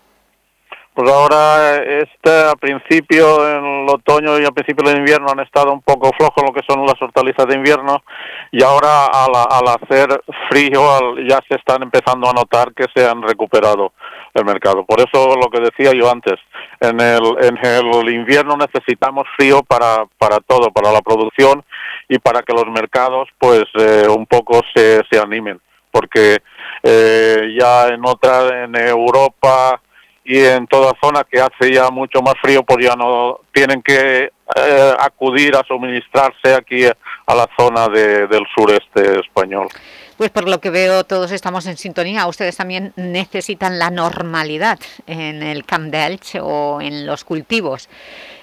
Pues ahora, este a principio, en el otoño y a principio del invierno han estado un poco flojos lo que son las hortalizas de invierno y ahora al, al hacer frío al- ya se están empezando a notar que se han recuperado el mercado. Por eso lo que decía yo antes, en el, en el invierno necesitamos frío para, para todo, para la producción y para que los mercados pues eh, un poco se, se animen, porque eh, ya en otra, en Europa y en toda zona que hace ya mucho más frío, pues ya no tienen que eh, acudir a suministrarse aquí a la zona de- del sureste español. Pues por lo que veo todos estamos en sintonía. Ustedes también necesitan la normalidad en el Camp de Elche o en los cultivos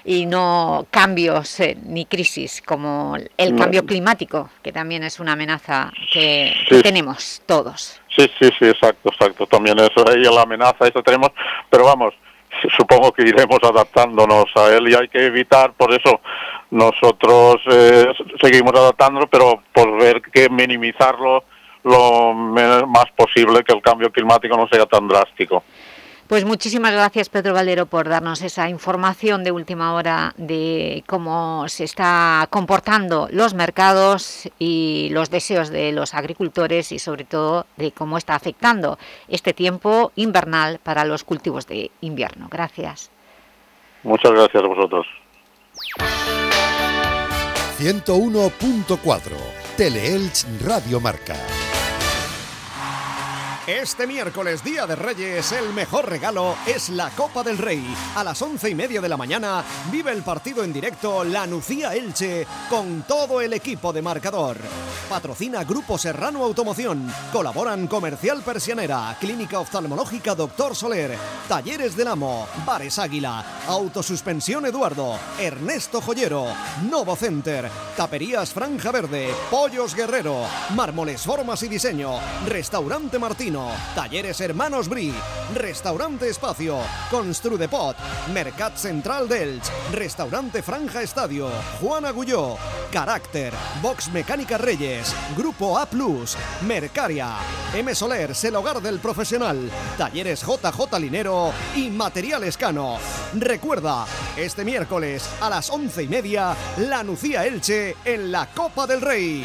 y no cambios eh, ni crisis como el cambio climático, que también es una amenaza que, tenemos todos. Sí, sí, sí, exacto, exacto. También eso, ahí la amenaza, eso tenemos, pero vamos, supongo que iremos adaptándonos a él y hay que evitar, por eso nosotros eh, seguimos adaptándonos, pero por ver que minimizarlo lo más posible, que el cambio climático no sea tan drástico. Pues muchísimas gracias Pedro Valero por darnos esa información de última hora de cómo se está comportando los mercados y los deseos de los agricultores y sobre todo de cómo está afectando este tiempo invernal para los cultivos de invierno. Gracias. Muchas gracias a vosotros. 101.4 Teleelch Radio Marca. Este miércoles, Día de Reyes, el mejor regalo es la Copa del Rey. A las once y media de la mañana vive el partido en directo La Nucía Elche con todo el equipo de marcador. Patrocina Grupo Serrano Automoción. Colaboran Comercial Persianera, Clínica Oftalmológica Doctor Soler, Talleres del Amo, Bares Águila, Autosuspensión Eduardo, Ernesto Joyero, Novo Center, Taperías Franja Verde, Pollos Guerrero, Mármoles Formas y Diseño, Restaurante Talleres Hermanos Bri, Restaurante Espacio, Construdepot, Mercat Central d'Elx, Restaurante Franja Estadio, Juan Agulló, Carácter, Box Mecánica Reyes, Grupo A Plus, Mercaria, M Soler, el hogar del profesional, Talleres JJ Linero y Material Cano. Recuerda, este miércoles a las once y media, la Nucía Elche en la Copa del Rey.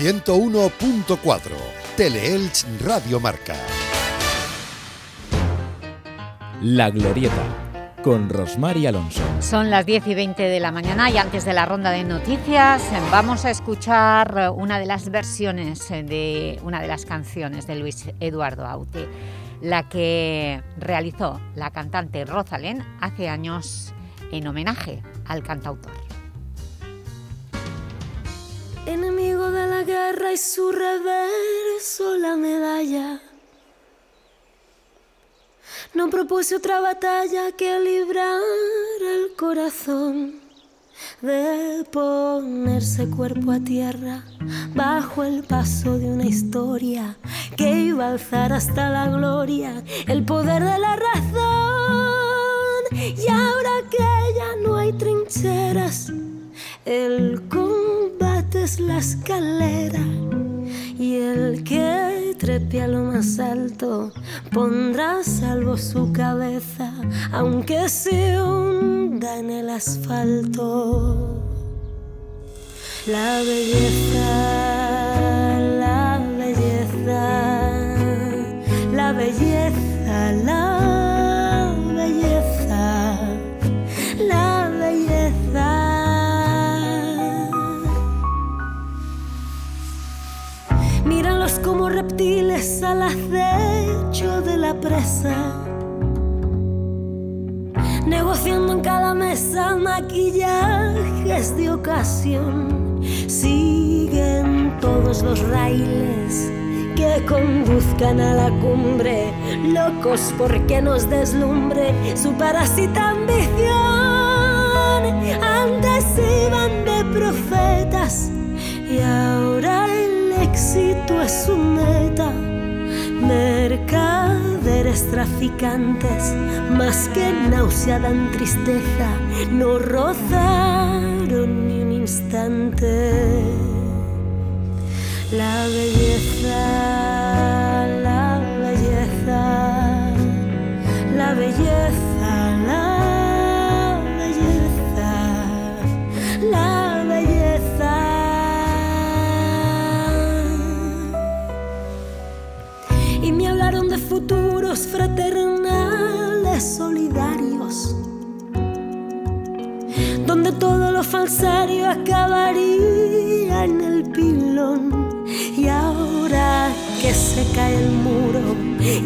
101.4 Teleelch Radio Marca. La Glorieta, con Rosmar y Alonso. Son las 10 y 20 de la mañana y antes de la ronda de noticias vamos a escuchar una de las versiones de una de las canciones de Luis Eduardo Aute, la que realizó la cantante Rosalén hace años en homenaje al cantautor. Enemigo guerra y su reverso la medalla. No propuse otra batalla que librar el corazón de ponerse cuerpo a tierra bajo el paso de una historia que iba a alzar hasta la gloria el poder de la razón. Y ahora que ya no hay trincheras, el combate es la escalera y el que trepe a lo más alto pondrá salvo su cabeza, aunque se hunda en el asfalto. La belleza, la belleza, la belleza, la reptiles al acecho de la presa. Negociando en cada mesa maquillajes de ocasión. Siguen todos los raíles que conduzcan a la cumbre, locos porque nos deslumbre su parásita ambición. Antes iban de profetas y ahora éxito es su meta. Mercaderes traficantes, más que náusea dan tristeza, no rozaron ni un instante. La belleza, la belleza, la belleza, fraternales solidarios, donde todo lo falsario acabaría en el pilón. Y ahora que se cae el muro,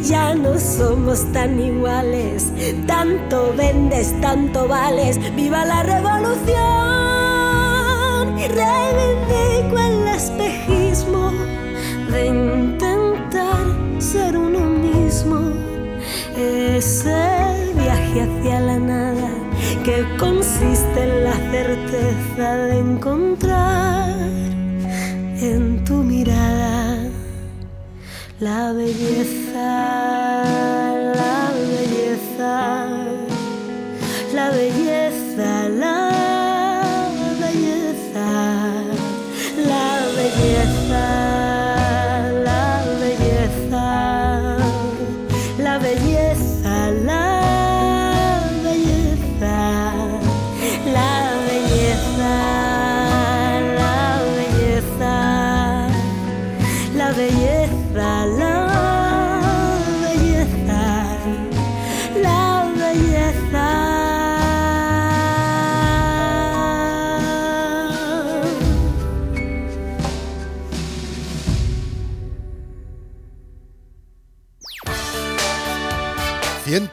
ya no somos tan iguales. Tanto vendes, tanto vales. ¡Viva la revolución! Reivindico el espejismo de intentar ser uno Ese viaje hacia la nada que consiste en la certeza de encontrar en tu mirada la belleza, la belleza, la belleza, la belleza,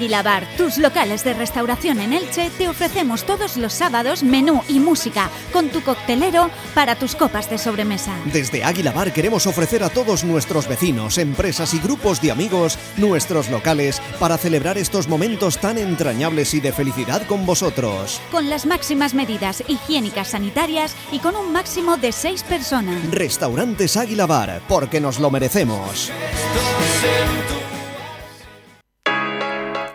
Águila Bar, tus locales de restauración en Elche, te ofrecemos todos los sábados menú y música con tu coctelero para tus copas de sobremesa. Desde Águila Bar queremos ofrecer a todos nuestros vecinos, empresas y grupos de amigos nuestros locales para celebrar estos momentos tan entrañables y de felicidad con vosotros. Con las máximas medidas higiénicas sanitarias y con un máximo de seis personas. Restaurantes Águila Bar, porque nos lo merecemos.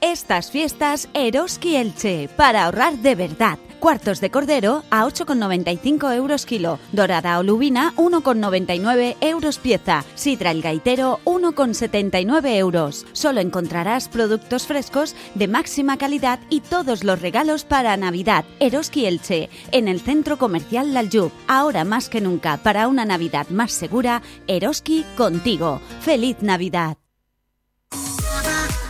Estas fiestas Eroski Elche, para ahorrar de verdad. Cuartos de cordero a 8,95 euros kilo. Dorada o lubina 1,99 euros pieza. Sidra el gaitero 1,79 euros. Solo encontrarás productos frescos de máxima calidad y todos los regalos para Navidad. Eroski Elche, en el centro comercial Laljub. Ahora más que nunca, para una Navidad más segura, Eroski contigo. ¡Feliz Navidad!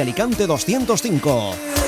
Alicante 205.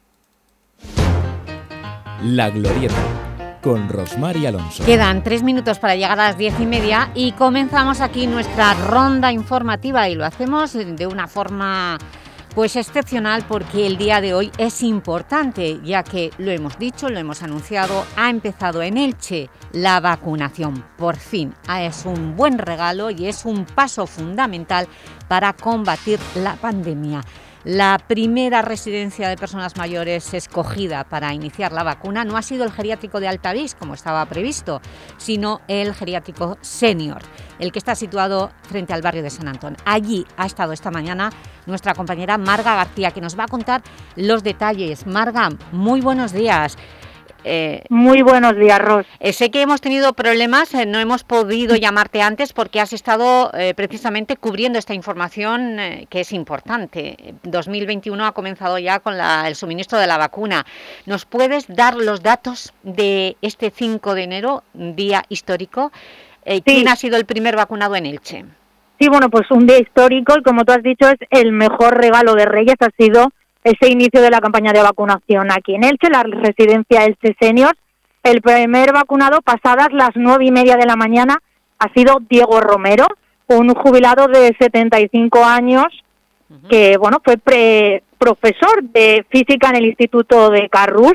La Glorieta, con Rosmar y Alonso. Quedan tres minutos para llegar a las diez y media y comenzamos aquí nuestra ronda informativa y lo hacemos de una forma pues excepcional porque el día de hoy es importante, ya que lo hemos dicho, lo hemos anunciado, ha empezado en Elche la vacunación. Por fin, ah, es un buen regalo y es un paso fundamental para combatir la pandemia. La primera residencia de personas mayores escogida para iniciar la vacuna no ha sido el geriátrico de Altavís, como estaba previsto, sino el geriátrico senior, el que está situado frente al barrio de San Antón. Allí ha estado esta mañana nuestra compañera Marga García, que nos va a contar los detalles. Marga, muy buenos días. Eh, Muy buenos días, Ros. Eh, sé que hemos tenido problemas, eh, no hemos podido llamarte antes porque has estado precisamente cubriendo esta información que es importante. 2021 ha comenzado ya con el suministro de la vacuna. ¿Nos puedes dar los datos de este 5 de enero, día histórico? ¿Quién ha sido el primer vacunado en Elche? Sí, bueno, pues un día histórico y como tú has dicho es el mejor regalo de Reyes, ha sido ese inicio de la campaña de vacunación aquí en Elche, la residencia Elche Senior. El primer vacunado, pasadas las nueve y media de la mañana, ha sido Diego Romero, un jubilado de 75 años que, bueno, fue profesor de física en el Instituto de Carrus.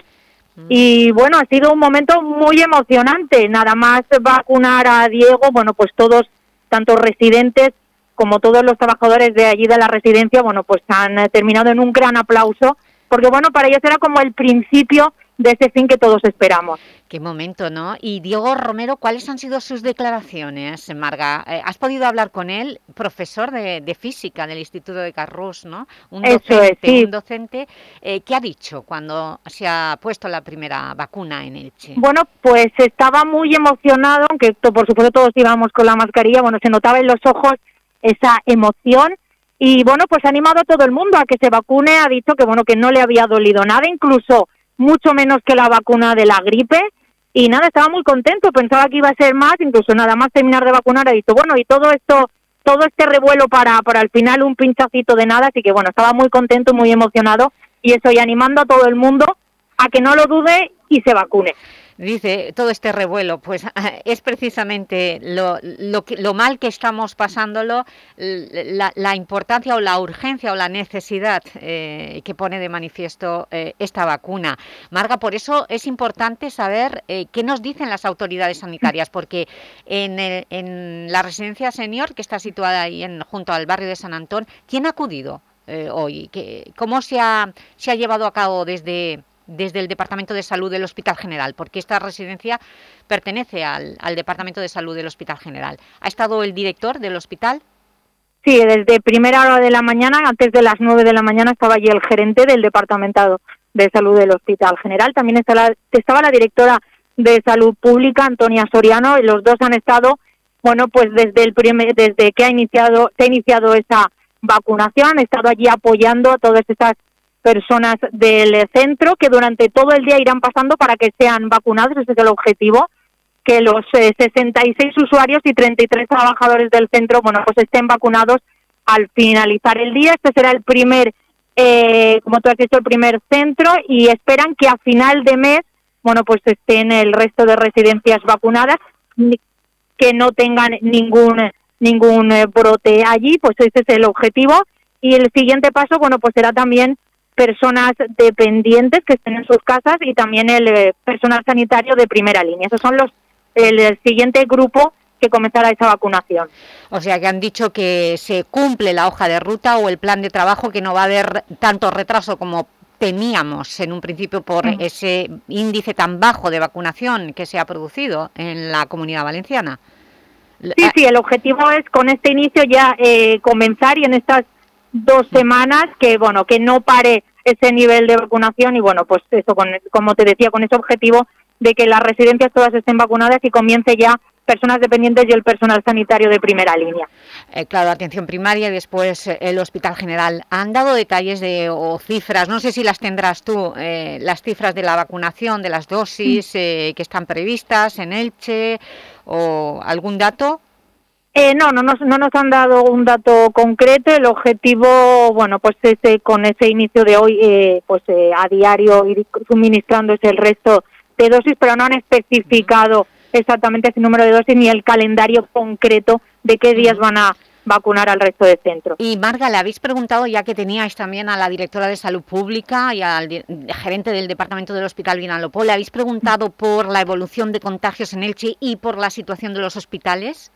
Y bueno, ha sido un momento muy emocionante. Nada más vacunar a Diego, bueno, pues todos, tanto residentes como todos los trabajadores de allí de la residencia, bueno, pues han eh, terminado en un gran aplauso, porque bueno, para ellos era como el principio de ese fin que todos esperamos. Qué momento, ¿no? Y Diego Romero, ¿cuáles han sido sus declaraciones, Marga? Eh, ¿Has podido hablar con él, profesor de, física del Instituto de Carrús, ¿no? Un docente, un docente eh, ¿qué ha dicho cuando se ha puesto la primera vacuna en Elche? Bueno, pues estaba muy emocionado, aunque por supuesto todos íbamos con la mascarilla, bueno, se notaba en los ojos esa emoción. Y bueno, pues ha animado a todo el mundo a que se vacune, ha dicho que bueno, que no le había dolido nada, incluso mucho menos que la vacuna de la gripe. Y nada, estaba muy contento, pensaba que iba a ser más, incluso nada más terminar de vacunar. Ha dicho, bueno, y todo esto todo este revuelo para para al final un pinchacito de nada, así que bueno, estaba muy contento, muy emocionado. Y estoy animando a todo el mundo a que no lo dude y se vacune dice todo este revuelo, pues es precisamente lo, lo, lo mal que estamos pasándolo, la, importancia o la urgencia o la necesidad eh, que pone de manifiesto eh, esta vacuna. Marga, por eso es importante saber eh, qué nos dicen las autoridades sanitarias, porque en, en la residencia senior, que está situada ahí en, junto al barrio de San Antón, ¿quién ha acudido hoy? ¿Cómo se ha, se ha llevado a cabo desde desde el Departamento de Salud del Hospital General, porque esta residencia pertenece al, Departamento de Salud del Hospital General. ¿Ha estado el director del hospital? Sí, desde primera hora de la mañana, antes de las nueve de la mañana, estaba allí el gerente del Departamento de Salud del Hospital General. También estaba la directora de Salud Pública, Antonia Soriano, y los dos han estado, bueno, pues desde, el primer, desde que ha iniciado, se ha iniciado esa vacunación, han estado allí apoyando a todas estas personas del centro que durante todo el día irán pasando para que sean vacunados, ese es el objetivo, que los 66 eh, usuarios y 33 trabajadores del centro, bueno, pues estén vacunados al finalizar el día. Este será el primer, eh, como tú has dicho, el primer centro y esperan que a final de mes, bueno, pues estén el resto de residencias vacunadas, que no tengan ningún ningún eh, brote allí, pues ese es el objetivo. Y el siguiente paso, bueno, pues será también personas dependientes que estén en sus casas y también el eh, personal sanitario de primera línea. Esos son los el, siguiente grupo que comenzará esa vacunación. O sea, que han dicho que se cumple la hoja de ruta o el plan de trabajo, que no va a haber tanto retraso como teníamos en un principio por mm. ese índice tan bajo de vacunación que se ha producido en la Comunidad Valenciana. Sí, sí, el objetivo es con este inicio ya eh, comenzar y en estas dos semanas que bueno que no pare ese nivel de vacunación y bueno, pues eso, con, como te decía, con ese objetivo de que las residencias todas estén vacunadas y comience ya personas dependientes y el personal sanitario de primera línea. Eh, claro, atención primaria y después eh, el Hospital General. ¿Han dado detalles de, o cifras, no sé si las tendrás tú, eh, las cifras de la vacunación, de las dosis que están previstas en Elche o algún dato? No, no nos, no nos han dado un dato concreto. El objetivo, bueno, pues ese, con ese inicio de hoy, pues a diario ir suministrando ese el resto de dosis, pero no han especificado exactamente ese número de dosis ni el calendario concreto de qué días van a vacunar al resto de centros. Y Marga, le habéis preguntado, ya que teníais también a la directora de Salud Pública y al gerente del Departamento del Hospital Vinalopó, ¿le habéis preguntado por la evolución de contagios en Elche y por la situación de los hospitales?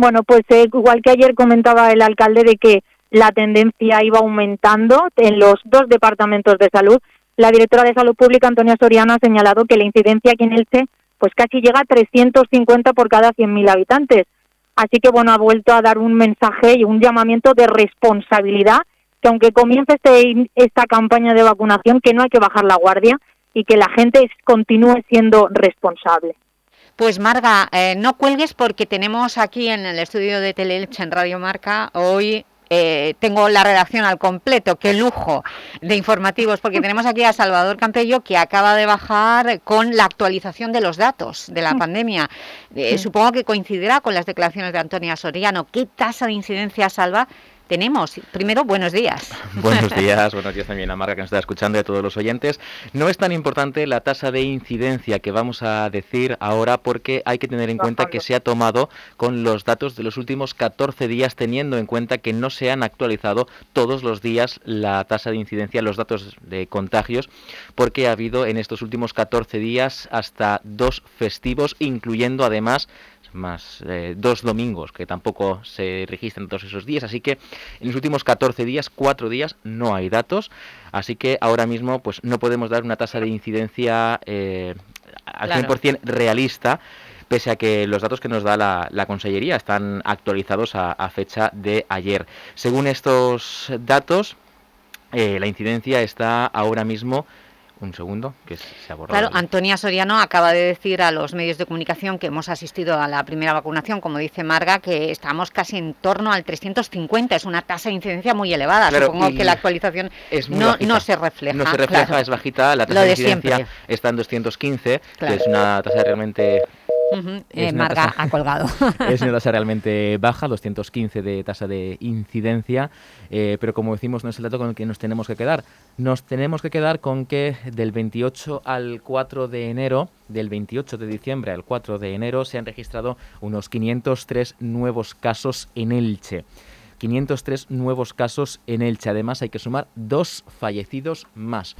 Bueno, pues eh, igual que ayer comentaba el alcalde de que la tendencia iba aumentando en los dos departamentos de salud, la directora de Salud Pública, Antonia Soriano, ha señalado que la incidencia aquí en Elche pues casi llega a 350 por cada 100.000 habitantes. Así que, bueno, ha vuelto a dar un mensaje y un llamamiento de responsabilidad, que aunque comience este, esta campaña de vacunación, que no hay que bajar la guardia y que la gente continúe siendo responsable. Pues Marga, eh, no cuelgues porque tenemos aquí en el estudio de Teleelche en Radio Marca hoy eh, tengo la redacción al completo, qué lujo de informativos, porque tenemos aquí a Salvador Campello que acaba de bajar con la actualización de los datos de la mm. pandemia. Eh, supongo que coincidirá con las declaraciones de Antonia Soriano. ¿Qué tasa de incidencia, Salva, tenemos. Primero, buenos días. Buenos días, buenos días también a Marga que nos está escuchando y a todos los oyentes. No es tan importante la tasa de incidencia que vamos a decir ahora porque hay que tener en cuenta que se ha tomado con los datos de los últimos 14 días teniendo en cuenta que no se han actualizado todos los días la tasa de incidencia, los datos de contagios, porque ha habido en estos últimos 14 días hasta dos festivos, incluyendo además más eh, dos domingos que tampoco se registran todos esos días, así que en los últimos 14 días, 4 días, no hay datos, así que ahora mismo pues no podemos dar una tasa de incidencia eh, al 100% realista, pese a que los datos que nos da la, la Consellería están actualizados a, fecha de ayer. Según estos datos, eh, la incidencia está ahora mismo un segundo, que se ha borrado. Claro, Antonia Soriano acaba de decir a los medios de comunicación que hemos asistido a la primera vacunación, como dice Marga, que estamos casi en torno al 350, es una tasa de incidencia muy elevada. Supongo que la actualización no, no, se refleja. No se refleja, es bajita, la tasa de, incidencia está en 215, que es una tasa realmente eh, Marga ha colgado. es una tasa realmente baja, 215 de tasa de incidencia, eh, pero como decimos no es el dato con el que nos tenemos que quedar. Nos tenemos que quedar con que del 28 al 4 de enero, del 28 de diciembre al 4 de enero, se han registrado unos 503 nuevos casos en Elche. 503 nuevos casos en Elche. Además hay que sumar dos fallecidos más.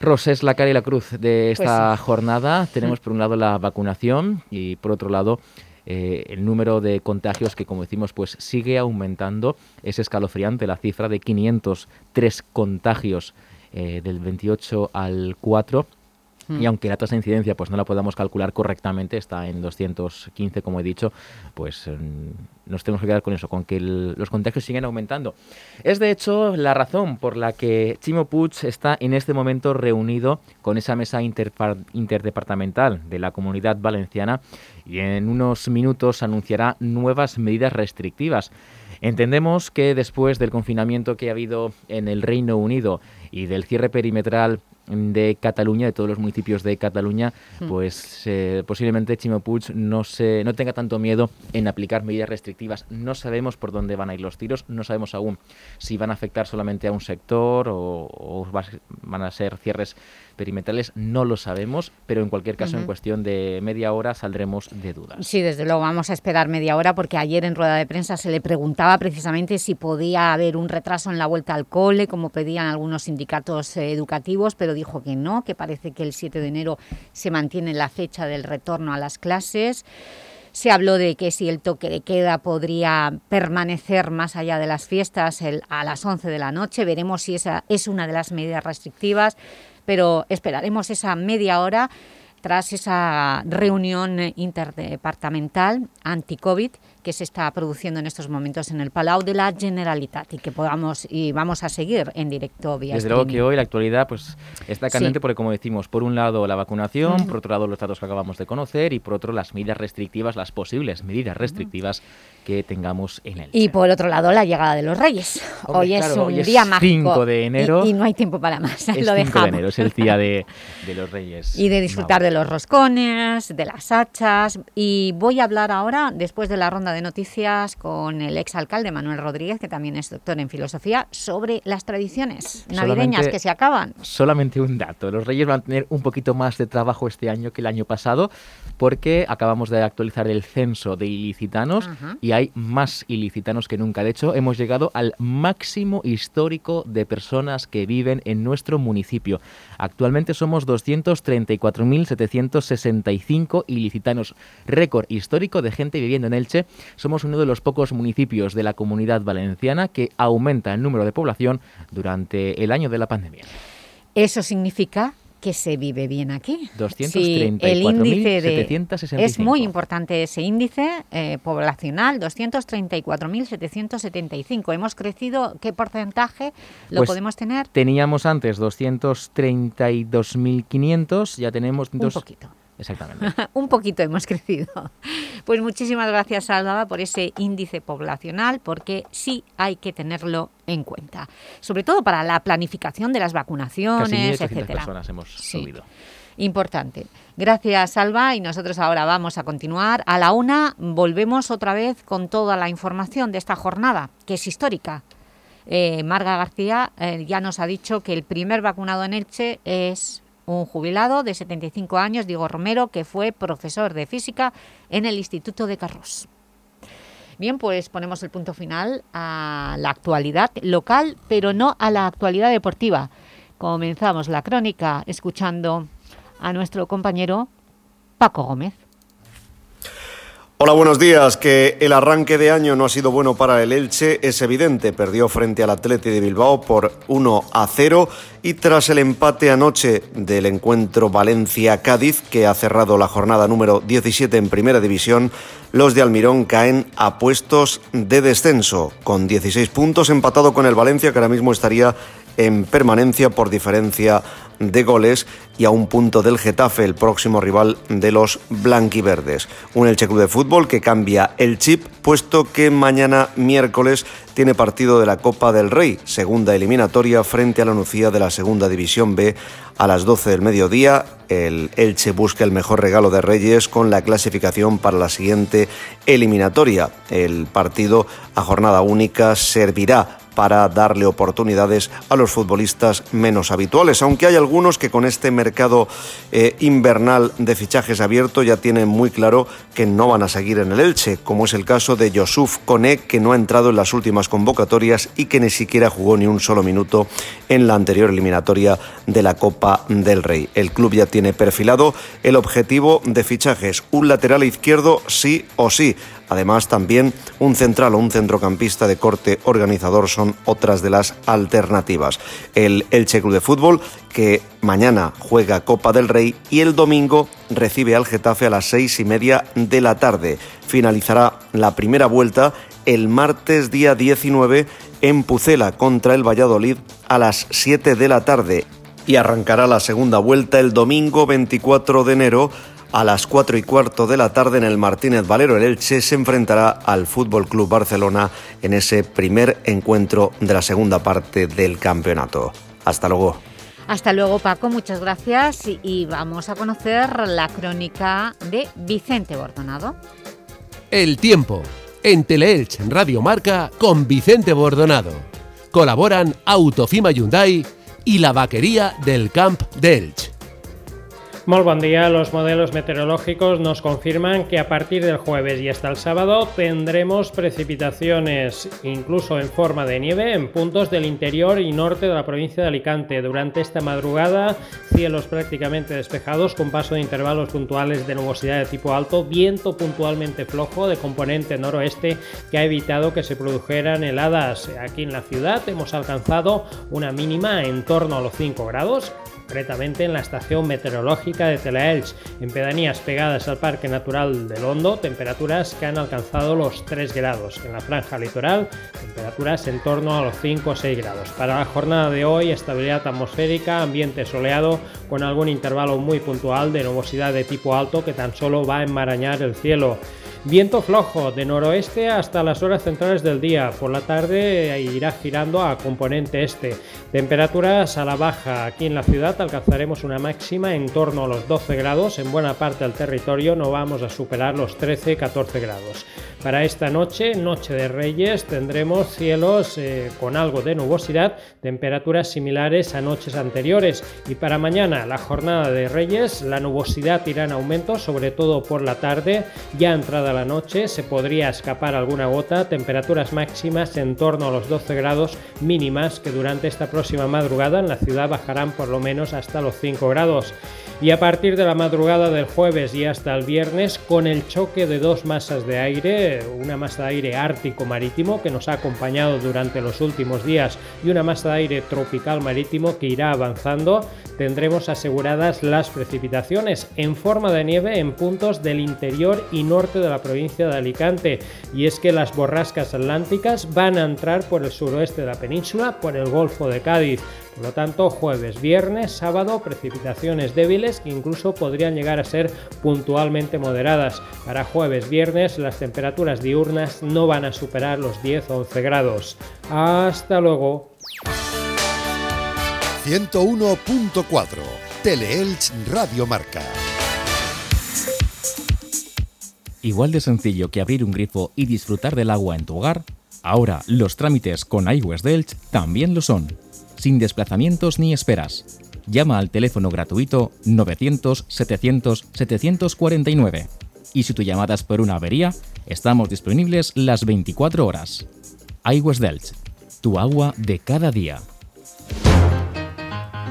Ros es la cara y la cruz de pues esta jornada. Tenemos por un lado la vacunación y por otro lado eh, el número de contagios que, como decimos, pues sigue aumentando. Es escalofriante la cifra de 503 contagios eh, del 28 al 4 y aunque la tasa de incidencia pues no la podamos calcular correctamente, está en 215 como he dicho, pues mm, nos tenemos que quedar con eso, con que los contagios siguen aumentando. Es de hecho la razón por la que Chimo Puig está en este momento reunido con esa mesa interdepartamental de la comunidad valenciana y en unos minutos anunciará nuevas medidas restrictivas. Entendemos que después del confinamiento que ha habido en el Reino Unido y del cierre perimetral de Cataluña, de todos los municipios de Cataluña, hmm. pues eh, posiblemente Chimo Puig no, se, no tenga tanto miedo en aplicar medidas restrictivas. No sabemos por dónde van a ir los tiros, no sabemos aún si van a afectar solamente a un sector o van a ser cierres no lo sabemos, pero en cualquier caso en cuestión de media hora saldremos de dudas. Sí, desde luego vamos a esperar media hora porque ayer en rueda de prensa se le preguntaba precisamente si podía haber un retraso en la vuelta al cole, como pedían algunos sindicatos eh, educativos, pero dijo que no, que parece que el 7 de enero se mantiene la fecha del retorno a las clases. Se habló de que si el toque de queda podría permanecer más allá de las fiestas a las 11 de la noche. Veremos si esa es una de las medidas restrictivas pero esperaremos esa media hora tras esa reunión interdepartamental anti-COVID que se está produciendo en estos momentos en el Palau de la Generalitat y que podamos y vamos a seguir en directo vía Desde luego que hoy la actualidad pues está candente Sí. porque como decimos, por un lado la vacunación, por otro lado los datos que acabamos de conocer y por otro las medidas restrictivas, las posibles medidas restrictivas que tengamos en el Y por otro lado, la llegada de los Reyes. Hombre, hoy es un hoy es día mágico. 5 de enero. Y, y no hay tiempo para más. Es lo 5 de enero, es el día de, de los Reyes. Y de disfrutar de los roscones, de las hachas. Y voy a hablar ahora, después de la ronda de noticias, con el exalcalde Manuel Rodríguez, que también es doctor en filosofía, sobre las tradiciones navideñas Solamente- que se acaban. Solamente un dato. Los Reyes van a tener un poquito más de trabajo este año que el año pasado porque acabamos de actualizar el censo de ilicitanos Ajá. y hay más ilicitanos que nunca. De hecho, hemos llegado al máximo histórico de personas que viven en nuestro municipio. Actualmente somos 234.765 ilicitanos. Récord histórico de gente viviendo en Elche. Somos uno de los pocos municipios de la comunidad valenciana que aumenta el número de población durante el año de la pandemia. Eso significa que se vive bien aquí. 234.765. Sí. Es muy importante ese índice eh, poblacional, 234.775. Hemos crecido, ¿qué porcentaje lo Pues podemos tener? Teníamos antes 232.500, ya tenemos... Un dos- poquito. Exactamente. Un poquito hemos crecido. Pues muchísimas gracias, Salva, por ese índice poblacional, porque sí hay que tenerlo en cuenta. Sobre todo para la planificación de las Casi vacunaciones, 1.800 etcétera. personas hemos Sí. subido. Importante. Gracias, Salva, y nosotros ahora vamos a continuar. A la una volvemos otra vez con toda la información de esta jornada, que es histórica. Eh, Marga García eh, ya nos ha dicho que el primer vacunado en Elche es un jubilado de 75 años, Diego Romero, que fue profesor de física en el Instituto de Carros. Bien, pues ponemos el punto final a la actualidad local, pero no a la actualidad deportiva. Comenzamos la crónica escuchando a nuestro compañero Paco Gómez. Hola, buenos días. Que el arranque de año no ha sido bueno para el Elche es evidente. Perdió frente al Atleti de Bilbao por 1 a 0 y tras el empate anoche del encuentro Valencia-Cádiz, que ha cerrado la jornada número 17 en Primera División, los de Almirón caen a puestos de descenso, con 16 puntos empatado con el Valencia, que ahora mismo estaría en permanencia por diferencia de goles y a un punto del Getafe, el próximo rival de los blanquiverdes. Un Elche Club de Fútbol que cambia el chip, puesto que mañana miércoles tiene partido de la Copa del Rey, segunda eliminatoria frente a la Nucía de la Segunda División B a las 12 del mediodía. El Elche busca el mejor regalo de Reyes con la clasificación para la siguiente eliminatoria. El partido a jornada única servirá para darle oportunidades a los futbolistas menos habituales, aunque hay algunos que con este mercado eh, invernal de fichajes abierto ya tienen muy claro que no van a seguir en el Elche, como es el caso de Yosuf Kone, que no ha entrado en las últimas convocatorias y que ni siquiera jugó ni un solo minuto en la anterior eliminatoria de la Copa del Rey. El club ya tiene perfilado el objetivo de fichajes, un lateral izquierdo sí o sí, Además, también un central o un centrocampista de corte organizador son otras de las alternativas. El Elche Club de Fútbol, que mañana juega Copa del Rey y el domingo recibe al Getafe a las seis y media de la tarde. Finalizará la primera vuelta el martes día 19 en Pucela contra el Valladolid a las 7 de la tarde y arrancará la segunda vuelta el domingo 24 de enero a las 4 y cuarto de la tarde en el Martínez Valero. El Elche se enfrentará al Fútbol Club Barcelona en ese primer encuentro de la segunda parte del campeonato. Hasta luego. Hasta luego, Paco, muchas gracias y, vamos a conocer la crónica de Vicente Bordonado. El tiempo. En Teleelch Radio Marca con Vicente Bordonado. Colaboran Autofima Hyundai y la vaquería del Camp de Elch. Muy buen día. Los modelos meteorológicos nos confirman que a partir del jueves y hasta el sábado tendremos precipitaciones, incluso en forma de nieve, en puntos del interior y norte de la provincia de Alicante. Durante esta madrugada, cielos prácticamente despejados con paso de intervalos puntuales de nubosidad de tipo alto, viento puntualmente flojo de componente noroeste que ha evitado que se produjeran heladas. Aquí en la ciudad hemos alcanzado una mínima en torno a los 5 grados, concretamente en la estación meteorológica de Telaelch, en pedanías pegadas al Parque Natural del Hondo, temperaturas que han alcanzado los 3 grados. En la franja litoral, temperaturas en torno a los 5 o 6 grados. Para la jornada de hoy, estabilidad atmosférica, ambiente soleado, con algún intervalo muy puntual de nubosidad de tipo alto que tan solo va a enmarañar el cielo. Viento flojo de noroeste hasta las horas centrales del día. Por la tarde irá girando a componente este. Temperaturas a la baja. Aquí en la ciudad alcanzaremos una máxima en torno a los 12 grados. En buena parte del territorio no vamos a superar los 13-14 grados. Para esta noche, noche de Reyes, tendremos cielos eh, con algo de nubosidad, temperaturas similares a noches anteriores. Y para mañana, la jornada de Reyes, la nubosidad irá en aumento, sobre todo por la tarde. Ya entrada la noche, se podría escapar alguna gota, temperaturas máximas en torno a los 12 grados mínimas que durante esta próxima madrugada en la ciudad bajarán por lo menos hasta los 5 grados y a partir de la madrugada del jueves y hasta el viernes con el choque de dos masas de aire, una masa de aire ártico marítimo que nos ha acompañado durante los últimos días y una masa de aire tropical marítimo que irá avanzando, tendremos aseguradas las precipitaciones en forma de nieve en puntos del interior y norte de la provincia de Alicante. Y es que las borrascas atlánticas van a entrar por el suroeste de la península, por el Golfo de Cádiz, por lo tanto, jueves, viernes, sábado, precipitaciones débiles que incluso podrían llegar a ser puntualmente moderadas. Para jueves, viernes, las temperaturas diurnas no van a superar los 10 o 11 grados. Hasta luego. 101.4 Teleelch Radio Marca. Igual de sencillo que abrir un grifo y disfrutar del agua en tu hogar, ahora los trámites con iWest Delch también lo son sin desplazamientos ni esperas. Llama al teléfono gratuito 900-700-749. Y si tu llamada es por una avería, estamos disponibles las 24 horas. iWest Delch, tu agua de cada día.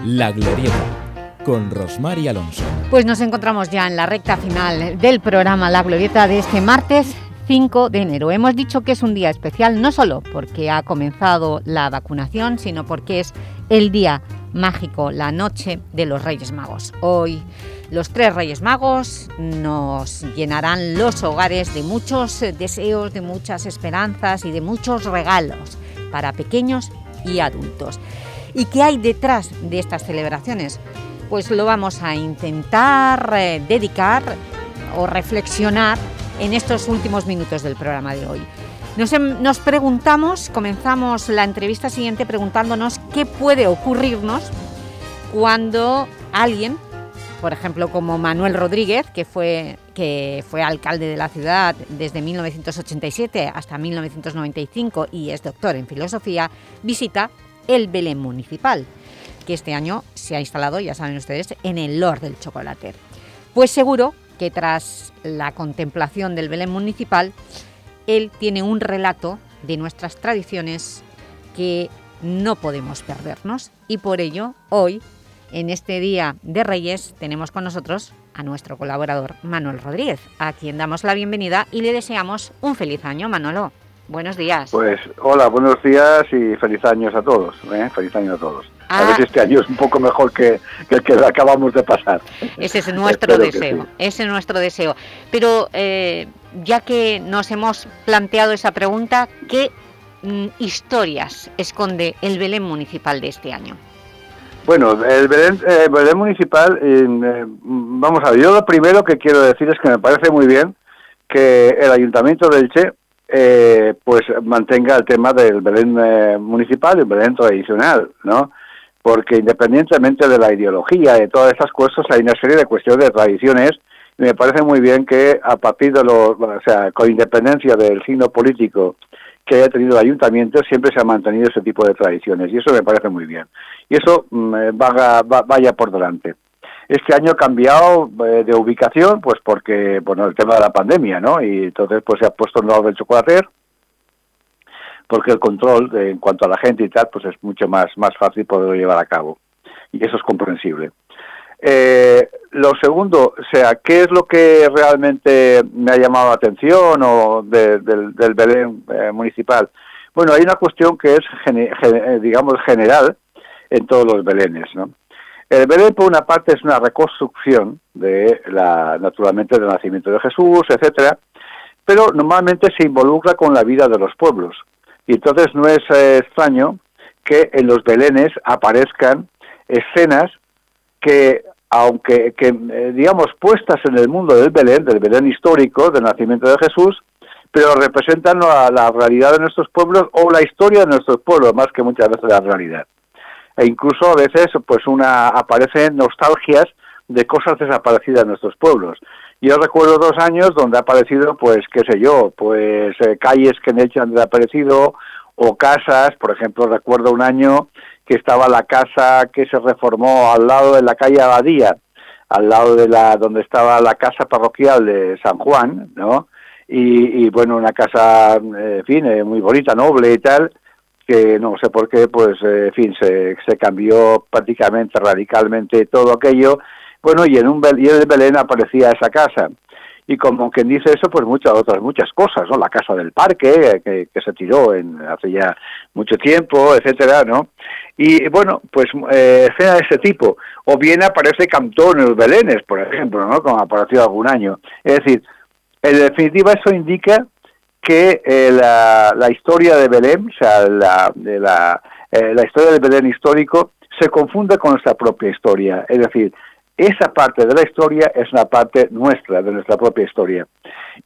La Glorieta, con Rosmar y Alonso. Pues nos encontramos ya en la recta final del programa La Glorieta de este martes 5 de enero. Hemos dicho que es un día especial no solo porque ha comenzado la vacunación, sino porque es el día mágico, la noche de los Reyes Magos. Hoy los tres Reyes Magos nos llenarán los hogares de muchos deseos, de muchas esperanzas y de muchos regalos para pequeños y adultos. ¿Y qué hay detrás de estas celebraciones? Pues lo vamos a intentar eh, dedicar o reflexionar en estos últimos minutos del programa de hoy. Nos, nos, preguntamos, comenzamos la entrevista siguiente preguntándonos qué puede ocurrirnos cuando alguien, por ejemplo como Manuel Rodríguez, que fue, que fue alcalde de la ciudad desde 1987 hasta 1995 y es doctor en filosofía, visita el Belén Municipal, que este año se ha instalado, ya saben ustedes, en el Lord del Chocolate. Pues seguro que tras la contemplación del Belén municipal, él tiene un relato de nuestras tradiciones que no podemos perdernos y por ello hoy, en este Día de Reyes, tenemos con nosotros a nuestro colaborador Manuel Rodríguez, a quien damos la bienvenida y le deseamos un feliz año, Manolo. Buenos días. Pues hola, buenos días y feliz años a todos. ¿eh? Feliz año a todos. A ver si este año es un poco mejor que, el que acabamos de pasar. Ese es nuestro deseo, ese es nuestro deseo. Pero eh, ya que nos hemos planteado esa pregunta, ¿qué mm, historias esconde el Belén Municipal de este año? Bueno, el Belén, eh, Belén Municipal, eh, vamos a ver, yo lo primero que quiero decir es que me parece muy bien que el Ayuntamiento de Elche eh, pues mantenga el tema del Belén eh, municipal y el Belén tradicional, ¿no? Porque independientemente de la ideología, de todas estas cosas, hay una serie de cuestiones de tradiciones y me parece muy bien que a partir de los, o sea, con independencia del signo político que haya tenido el ayuntamiento, siempre se ha mantenido ese tipo de tradiciones y eso me parece muy bien. Y eso mm, eh, vaya por delante. Este año ha cambiado eh, de ubicación, pues porque, bueno, el tema de la pandemia, ¿no? Y entonces, pues se ha puesto en lado del chocolate, porque el control en cuanto a la gente y tal, pues es mucho más, más fácil poderlo llevar a cabo. Y eso es comprensible. Eh, lo segundo, o sea, ¿qué es lo que realmente me ha llamado la atención o del, del Belén eh, municipal? Bueno, hay una cuestión que es, digamos, general en todos los Belenes, ¿no? El Belén, por una parte, es una reconstrucción de la, naturalmente, del nacimiento de Jesús, etcétera, pero normalmente se involucra con la vida de los pueblos. Y entonces no es eh, extraño que en los belenes aparezcan escenas que, aunque, que, eh, digamos, puestas en el mundo del Belén, del Belén histórico, del nacimiento de Jesús, pero representan la, la realidad de nuestros pueblos o la historia de nuestros pueblos, más que muchas veces la realidad. E incluso a veces, pues, una aparecen nostalgias de cosas desaparecidas en nuestros pueblos. Yo recuerdo dos años donde ha aparecido, pues, qué sé yo, pues eh, calles que en hecho han desaparecido o casas, por ejemplo, recuerdo un año que estaba la casa que se reformó al lado de la calle Abadía, al lado de la donde estaba la casa parroquial de San Juan, ¿no? Y, bueno, una casa, fin, eh, muy bonita, noble y tal, que no sé por qué, pues, eh, en fin, se, cambió prácticamente radicalmente todo aquello bueno, y en un y en Belén aparecía esa casa. Y como quien dice eso, pues muchas otras muchas cosas, ¿no? La casa del parque, que, se tiró en, hace ya mucho tiempo, etcétera, ¿no? Y bueno, pues eh, escena de ese tipo. O bien aparece Cantón en los Belénes, por ejemplo, ¿no? Como apareció algún año. Es decir, en definitiva eso indica que eh, la, historia de Belén, o sea, de eh, la historia del Belén histórico, se confunde con nuestra propia historia. Es decir, esa parte de la historia es una parte nuestra, de nuestra propia historia.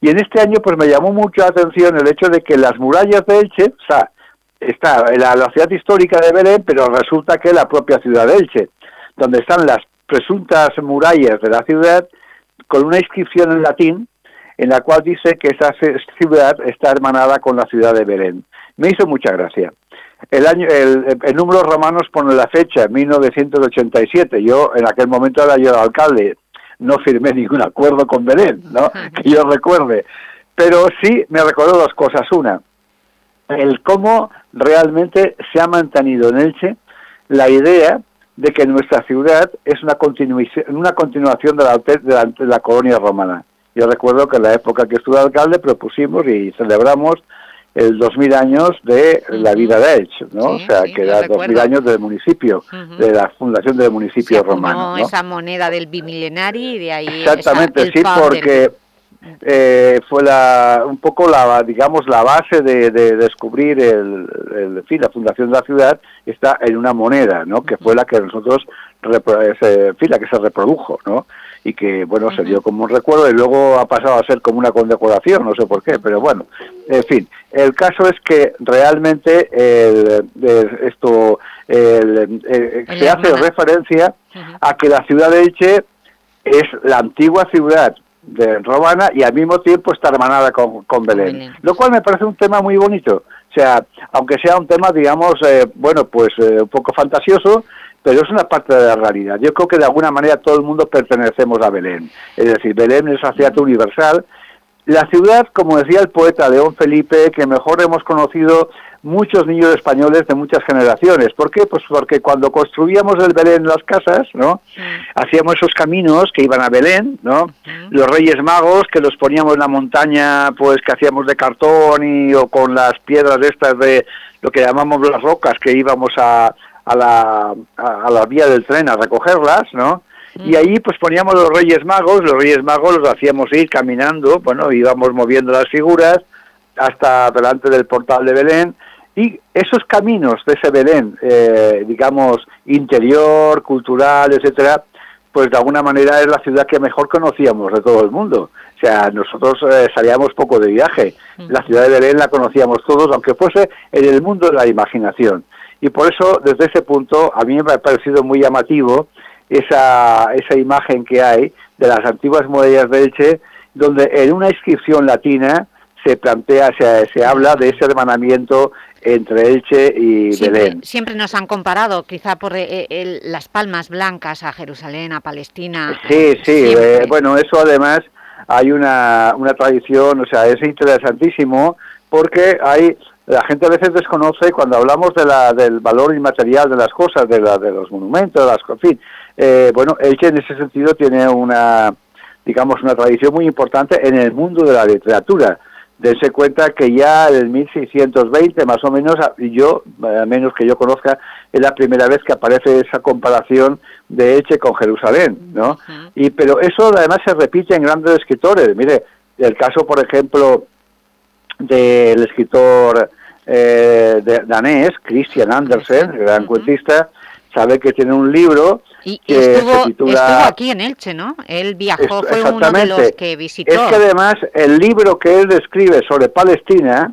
Y en este año pues me llamó mucho la atención el hecho de que las murallas de Elche, o sea, está la ciudad histórica de Belén, pero resulta que la propia ciudad de Elche, donde están las presuntas murallas de la ciudad, con una inscripción en latín, en la cual dice que esa ciudad está hermanada con la ciudad de Belén. Me hizo mucha gracia. El, año, el, el, número romanos pone la fecha, 1987. Yo en aquel momento era yo alcalde, no firmé ningún acuerdo con Belén, ¿no? que yo recuerde. Pero sí me recordó dos cosas. Una, el cómo realmente se ha mantenido en Elche la idea de que nuestra ciudad es una, una continuación de la, de la colonia romana. Yo recuerdo que en la época que estuve alcalde propusimos y celebramos el 2000 años de la vida de Elche, ¿no? o sea, que era 2000 años del municipio, de la fundación del municipio romano. ¿no? esa moneda del bimilenario y de ahí. Exactamente, sí, porque eh, fue la, un poco la, digamos, la base de, descubrir el, el, fin, la fundación de la ciudad está en una moneda, ¿no? Que fue la que nosotros, en fin, la que se reprodujo, ¿no? Y que, bueno, se dio como un recuerdo y luego ha pasado a ser como una condecoración, no sé por qué, pero bueno, en fin, el caso es que realmente el, esto se hace referencia a que la ciudad de Elche es la antigua ciudad de Romana y al mismo tiempo está hermanada con, con Belén, lo cual me parece un tema muy bonito. O sea, aunque sea un tema, digamos, eh, bueno, pues eh, un poco fantasioso, pero es una parte de la realidad. Yo creo que de alguna manera todo el mundo pertenecemos a Belén. Es decir, Belén es la ciudad universal. La ciudad, como decía el poeta León Felipe, que mejor hemos conocido muchos niños españoles de muchas generaciones. ¿Por qué? Pues porque cuando construíamos el Belén en las casas, ¿no? Hacíamos esos caminos que iban a Belén, ¿no? Los Reyes Magos que los poníamos en la montaña, pues que hacíamos de cartón y o con las piedras estas de lo que llamamos las rocas que íbamos a, a la, a, la vía del tren a recogerlas, ¿no? Y ahí pues poníamos los Reyes Magos, los Reyes Magos los hacíamos ir caminando, bueno, íbamos moviendo las figuras hasta delante del portal de Belén y esos caminos de ese Belén, eh, digamos, interior, cultural, etcétera, pues de alguna manera es la ciudad que mejor conocíamos de todo el mundo. O sea, nosotros eh, salíamos poco de viaje. La ciudad de Belén la conocíamos todos, aunque fuese en el mundo de la imaginación. Y por eso, desde ese punto, a mí me ha parecido muy llamativo esa, esa imagen que hay de las antiguas murallas de Elche, donde en una inscripción latina se plantea, se, se habla de ese hermanamiento entre Elche y Belén. Siempre nos han comparado, quizá por eh, eh, las palmas blancas a Jerusalén, a Palestina. Sí, sí, eh, bueno, eso además hay una, una tradición, o sea, es interesantísimo porque hay la gente a veces desconoce cuando hablamos de la, del valor inmaterial de las cosas, de, la, de los monumentos, de las, en fin. Eh, bueno, Elche en ese sentido tiene una, digamos, una tradición muy importante en el mundo de la literatura. dense cuenta que ya en el 1620 más o menos, y yo, a menos que yo conozca, es la primera vez que aparece esa comparación de Elche con Jerusalén, ¿no? Y pero eso además se repite en grandes escritores. Mire, el caso, por ejemplo, del escritor eh, de, danés, Christian Andersen, el gran cuentista, sabe que tiene un libro y, que estuvo, se titula... estuvo aquí en Elche, ¿no? Él viajó, fue uno de los que visitó. Es que además el libro que él describe sobre Palestina,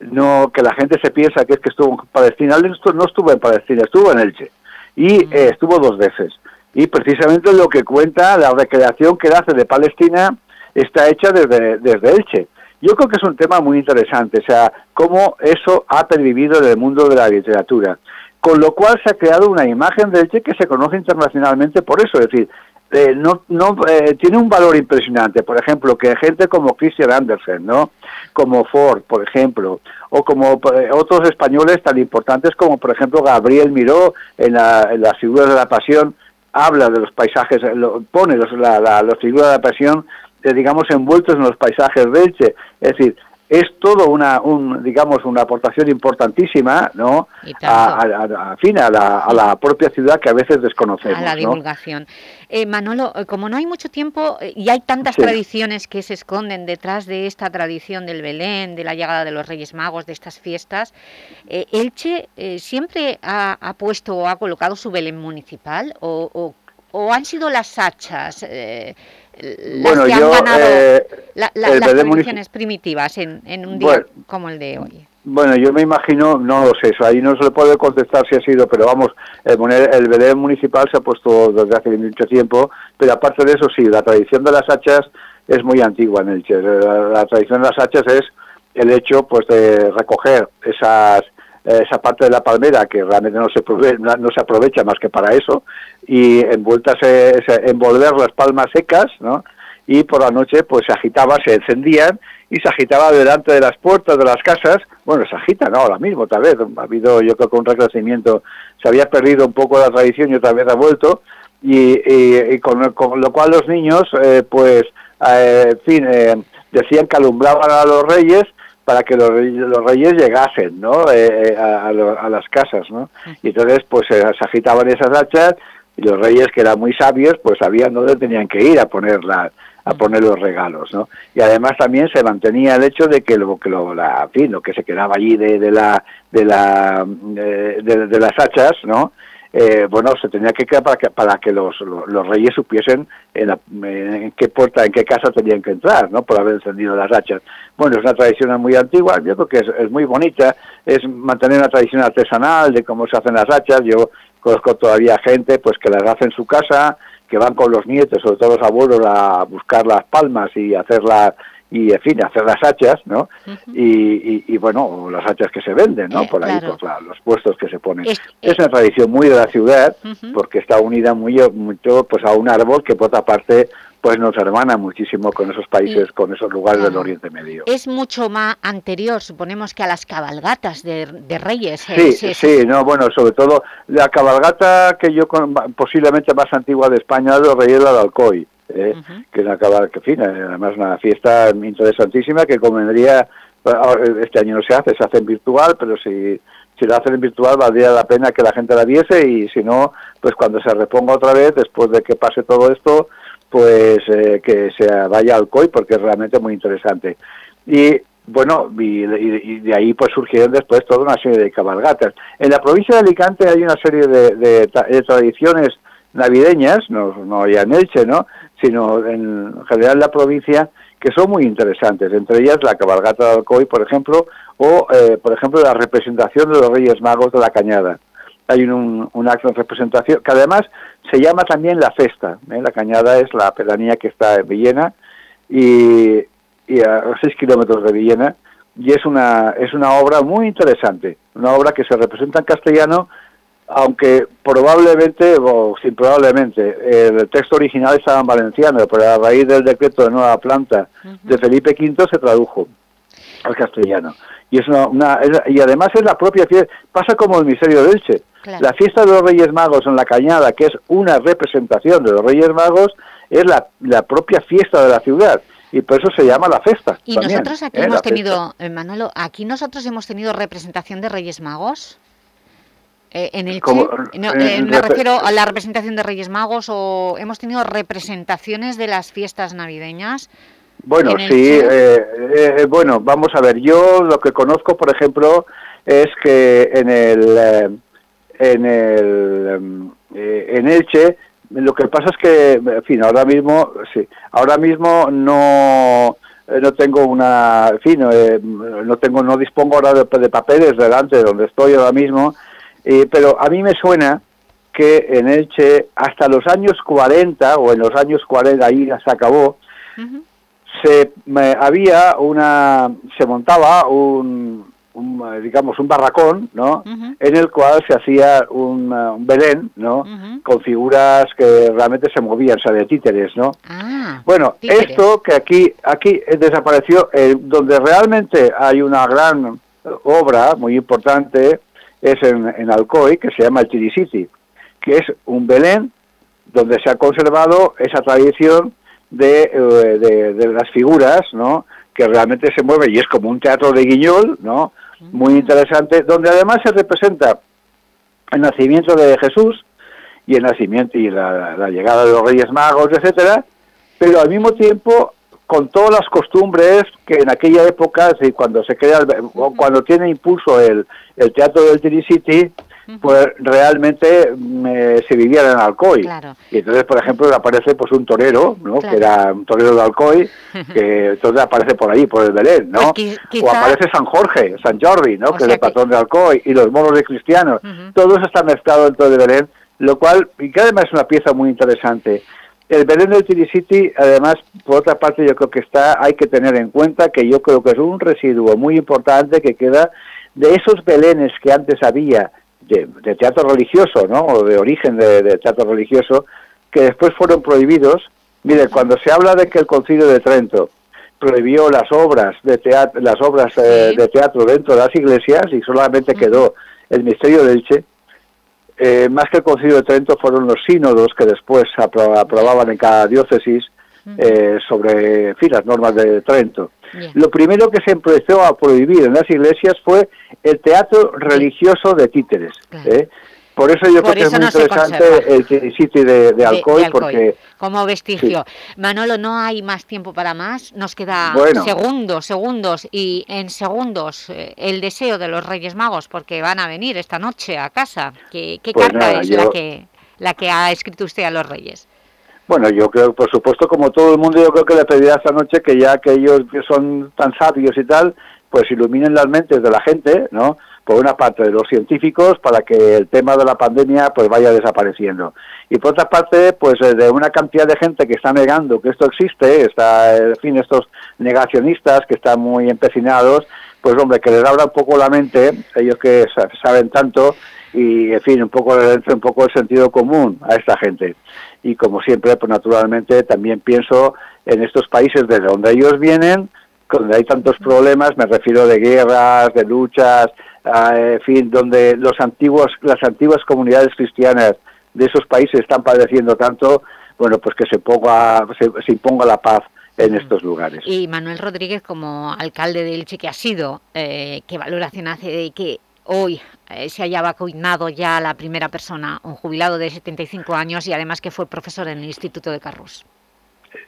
no que la gente se piensa que es que estuvo en Palestina, él no estuvo en Palestina, estuvo en Elche. Y eh, estuvo dos veces. Y precisamente lo que cuenta, la recreación que él hace de Palestina, está hecha desde, desde Elche. Yo creo que es un tema muy interesante, o sea, cómo eso ha pervivido en el mundo de la literatura. Con lo cual se ha creado una imagen de Elche que se conoce internacionalmente por eso, es decir, eh, no, no eh, tiene un valor impresionante. Por ejemplo, que gente como Christian Andersen, ¿no? Como Ford, por ejemplo, o como eh, otros españoles tan importantes como, por ejemplo, Gabriel Miró en, la, en las figuras de la pasión, habla de los paisajes, lo, pone los, la, la, las figuras de la pasión digamos, envueltos en los paisajes de Elche. Es decir, es todo una, un, digamos, una aportación importantísima, ¿no? A, a, a, fin, a, la, a la propia ciudad que a veces desconocemos. A la divulgación. Eh, Manolo, eh, como no hay mucho tiempo eh, y hay tantas sí. tradiciones que se esconden detrás de esta tradición del Belén, de la llegada de los Reyes Magos, de estas fiestas, eh, ¿Elche eh, siempre ha, ha, puesto o ha colocado su Belén municipal o, o, o han sido las hachas? Bueno, que yo, han ganado eh, la, la, las tradiciones primitivas en, en, un día bueno, como el de hoy. Bueno, yo me imagino, no lo sé, eso ahí no se le puede contestar si ha sido, pero vamos, el, el Belén municipal se ha puesto desde hace mucho tiempo, pero aparte de eso sí, la tradición de las hachas es muy antigua en Elche. La, la tradición de las hachas es el hecho pues de recoger esas esa parte de la palmera que realmente no se, no se aprovecha más que para eso y envueltas eh, envolver las palmas secas ¿no? y por la noche pues se agitaba, se encendían y se agitaba delante de las puertas de las casas, bueno, se agita, ¿no? Ahora mismo tal vez, ha habido yo creo que un recrecimiento, se había perdido un poco la tradición y otra vez ha vuelto y, y, con, con, lo cual los niños eh, pues eh, eh, decían que alumbraban a los reyes para que los reyes, los reyes llegasen ¿no? Eh, a, a, a, las casas. ¿no? Y entonces pues se, se, agitaban esas hachas y los reyes que eran muy sabios pues sabían dónde tenían que ir a poner, la, a poner los regalos. ¿no? Y además también se mantenía el hecho de que lo, que lo, la, en fin, lo que se quedaba allí de, de, la, de, la, de, de, de las hachas, ¿no? Eh, bueno, se tenía que quedar para que, para que los, los, los reyes supiesen en, la, qué puerta, en qué casa tenían que entrar, ¿no? Por haber encendido las hachas. Bueno, es una tradición muy antigua, yo creo que es, es muy bonita, es mantener una tradición artesanal de cómo se hacen las hachas. Yo conozco todavía gente pues que las hace en su casa, que van con los nietos, sobre todo los abuelos, a buscar las palmas y hacer las y en fin, hacer las hachas, ¿no? Uh -huh. y, y, y, bueno, las hachas que se venden, ¿no? Eh, Por ahí, claro. pues, la, los puestos que se ponen. Es, es, una tradición muy de la ciudad, uh -huh. porque está unida muy, mucho pues, a un árbol que por otra parte pues nos hermana muchísimo con esos países, y, con esos lugares del Oriente Medio. Es mucho más anterior, suponemos, que a las cabalgatas de, de Reyes. ¿eh? Sí, sí, sí, no, bueno, sobre todo la cabalgata que yo, posiblemente más antigua de España, de los Reyes de Alcoy eh, uh -huh. que es una que fina, además una fiesta interesantísima que convendría, este año no se hace, se hace en virtual, pero si, si la hacen en virtual valdría la pena que la gente la viese y si no, pues cuando se reponga otra vez, después de que pase todo esto, pues eh, que se vaya al COI porque es realmente muy interesante. Y bueno, y, y, de ahí pues surgieron después toda una serie de cabalgatas. En la provincia de Alicante hay una serie de, de, de tradiciones navideñas, no, no ya en Elche, ¿no? Sino en general la provincia, que son muy interesantes, entre ellas la cabalgata de Alcoy, por ejemplo, o, eh, por ejemplo, la representación de los Reyes Magos de la Cañada. Hay un, acto de representación que además se llama también la festa. ¿eh? La Cañada es la pedanía que está en Villena y, y a 6 kilómetros de Villena y es una, es una obra muy interesante, una obra que se representa en castellano aunque probablemente, o sin probablemente, el texto original estaba en valenciano, pero a raíz del decreto de nueva planta uh -huh. de Felipe V se tradujo al castellano. Y es una, una es, y además es la propia fiesta, pasa como el misterio de Elche. Claro. La fiesta de los Reyes Magos en la Cañada, que es una representación de los Reyes Magos, es la, la propia fiesta de la ciudad. y por eso se llama la festa. Y nosotros aquí hemos tenido, eh, Manolo, aquí nosotros hemos tenido representación de Reyes Magos. Eh, en el eh, me refiero a la representación de Reyes Magos o hemos tenido representaciones de las fiestas navideñas. Bueno, sí, bueno, vamos a ver, yo lo que conozco, por ejemplo, es que en el, en el, en Elche lo que pasa es que, en fin, ahora mismo, sí, ahora mismo no eh, no tengo una, en fin, eh, no tengo, no dispongo ahora de, papeles delante de donde estoy ahora mismo, pero a mí me suena que en Elche hasta los años 40 o en los años 40 ahí se acabó, se había una, se montaba un, un, digamos, un barracón, ¿no? En el cual se hacía un, Belén, ¿no? Con figuras que realmente se movían, o sea, de títeres, ¿no? Ah, bueno, esto que aquí, aquí desapareció, eh, donde realmente hay una gran obra muy importante, es en, en Alcoy, que se llama el City, que es un Belén donde se ha conservado esa tradición de, eh, de, de las figuras, ¿no? que realmente se mueve y es como un teatro de guiñol, ¿no? muy interesante, donde además se representa el nacimiento de Jesús y el nacimiento y la, llegada de los Reyes Magos, etcétera, pero al mismo tiempo con todas las costumbres que en aquella época, cuando se crea, cuando tiene impulso el, el teatro del City, pues realmente se vivía en Alcoy. Y entonces, por ejemplo, aparece pues un torero, ¿no? Que era un torero de Alcoy, que entonces aparece por ahí, por el Belén, ¿no? Pues o aparece San Jorge, San Jordi, ¿no? que es el patrón de Alcoy, y los moros de cristianos. Todo eso está mezclado dentro de Belén, lo cual, y que además es una pieza muy interesante. El Belén del City además, por otra parte, yo creo que está, hay que tener en cuenta que yo creo que es un residuo muy importante que queda de esos Belenes que antes había de, teatro religioso, ¿no? O de origen de, teatro religioso, que después fueron prohibidos. Mire, cuando se habla de que el Concilio de Trento prohibió las obras de teatro, las obras eh, de teatro dentro de las iglesias y solamente quedó el misterio del Che, eh, más que el Concilio de Trento fueron los sínodos que después aprobaban en cada diócesis eh, sobre fin, las normas de Trento. Lo primero que se empezó a prohibir en las iglesias fue el teatro religioso de títeres. ¿eh? Por eso yo creo que es muy interesante el sitio de, de, Alcoy, porque... Como vestigio. Manolo, no hay más tiempo para más. Nos queda segundos, segundos y en segundos eh, el deseo de los Reyes Magos, porque van a venir esta noche a casa. ¿Qué, pues carta es la, que, la que ha escrito usted a los Reyes? Bueno, yo creo, por supuesto, como todo el mundo, yo creo que le pedirá esta noche que ya que ellos son tan sabios y tal, pues iluminen las mentes de la gente, ¿no? Por una parte de los científicos para que el tema de la pandemia pues vaya desapareciendo. Y por otra parte, pues eh, de una cantidad de gente que está negando que esto existe, está, en fin, estos negacionistas que están muy empecinados, pues hombre, que les abra un poco la mente, ellos que saben tanto, y en fin, un poco le un poco el sentido común a esta gente y como siempre, pues naturalmente también pienso en estos países de donde ellos vienen, donde hay tantos problemas, me refiero de guerras, de luchas, en fin, donde los antiguos, las antiguas comunidades cristianas de esos países están padeciendo tanto, bueno, pues que se ponga, se, imponga la paz en estos lugares. Y Manuel Rodríguez, como alcalde de Elche que ha sido, eh, ¿qué valoración hace de que hoy eh, se haya vacunado ya la primera persona, un jubilado de 75 años y además que fue profesor en el Instituto de Carrus.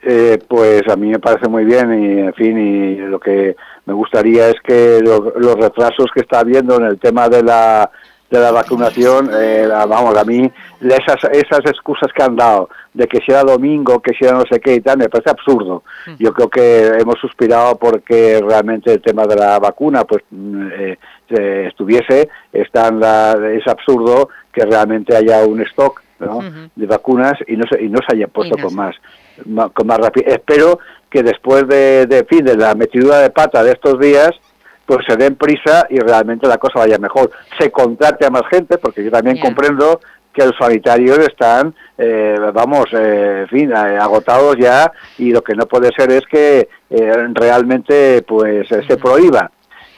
Eh, pues a mí me parece muy bien y en fin y lo que me gustaría es que los retrasos que está habiendo en el tema de la de la vacunación, eh, vamos, a mí esas, esas excusas que han dado de que sea domingo, que sea no sé qué y tal, me parece absurdo. Mm. Yo creo que hemos suspirado porque realmente el tema de la vacuna pues mm, eh, estuviese, está es absurdo que realmente haya un stock de vacunas y no se, y no se haya puesto con más, con más rápido. Espero que después de, de, fin, de la metidura de pata de estos días, pues se den prisa y realmente la cosa vaya mejor. Se contrate a más gente, porque yo también comprendo que los sanitarios están, eh, vamos, eh, en fin, eh, agotados ya y lo que no puede ser es que realmente pues se prohíba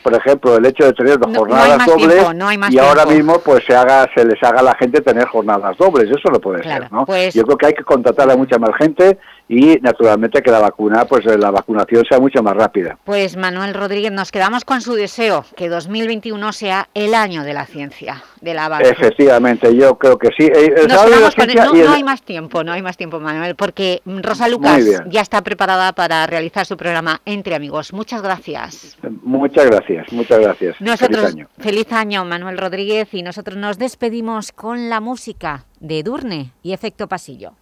por ejemplo, el hecho de tener jornadas dobles y ahora mismo pues se haga se les haga a la gente tener jornadas dobles, eso no puede ser, ¿no? Pues Yo creo que hay que contratar a mucha más gente y naturalmente que la vacuna, pues la vacunación sea mucho más rápida. Pues Manuel Rodríguez, nos quedamos con su deseo, que 2021 sea el año de la ciencia, de la avance. Efectivamente, yo creo que sí. Eh, no, hay más tiempo, no hay más tiempo, Manuel, porque Rosa Lucas ya está preparada para realizar su programa Entre Amigos. Muchas gracias. Muchas gracias, muchas gracias. feliz año. Feliz año, Manuel Rodríguez, y nosotros nos despedimos con la música de Durne y Efecto Pasillo.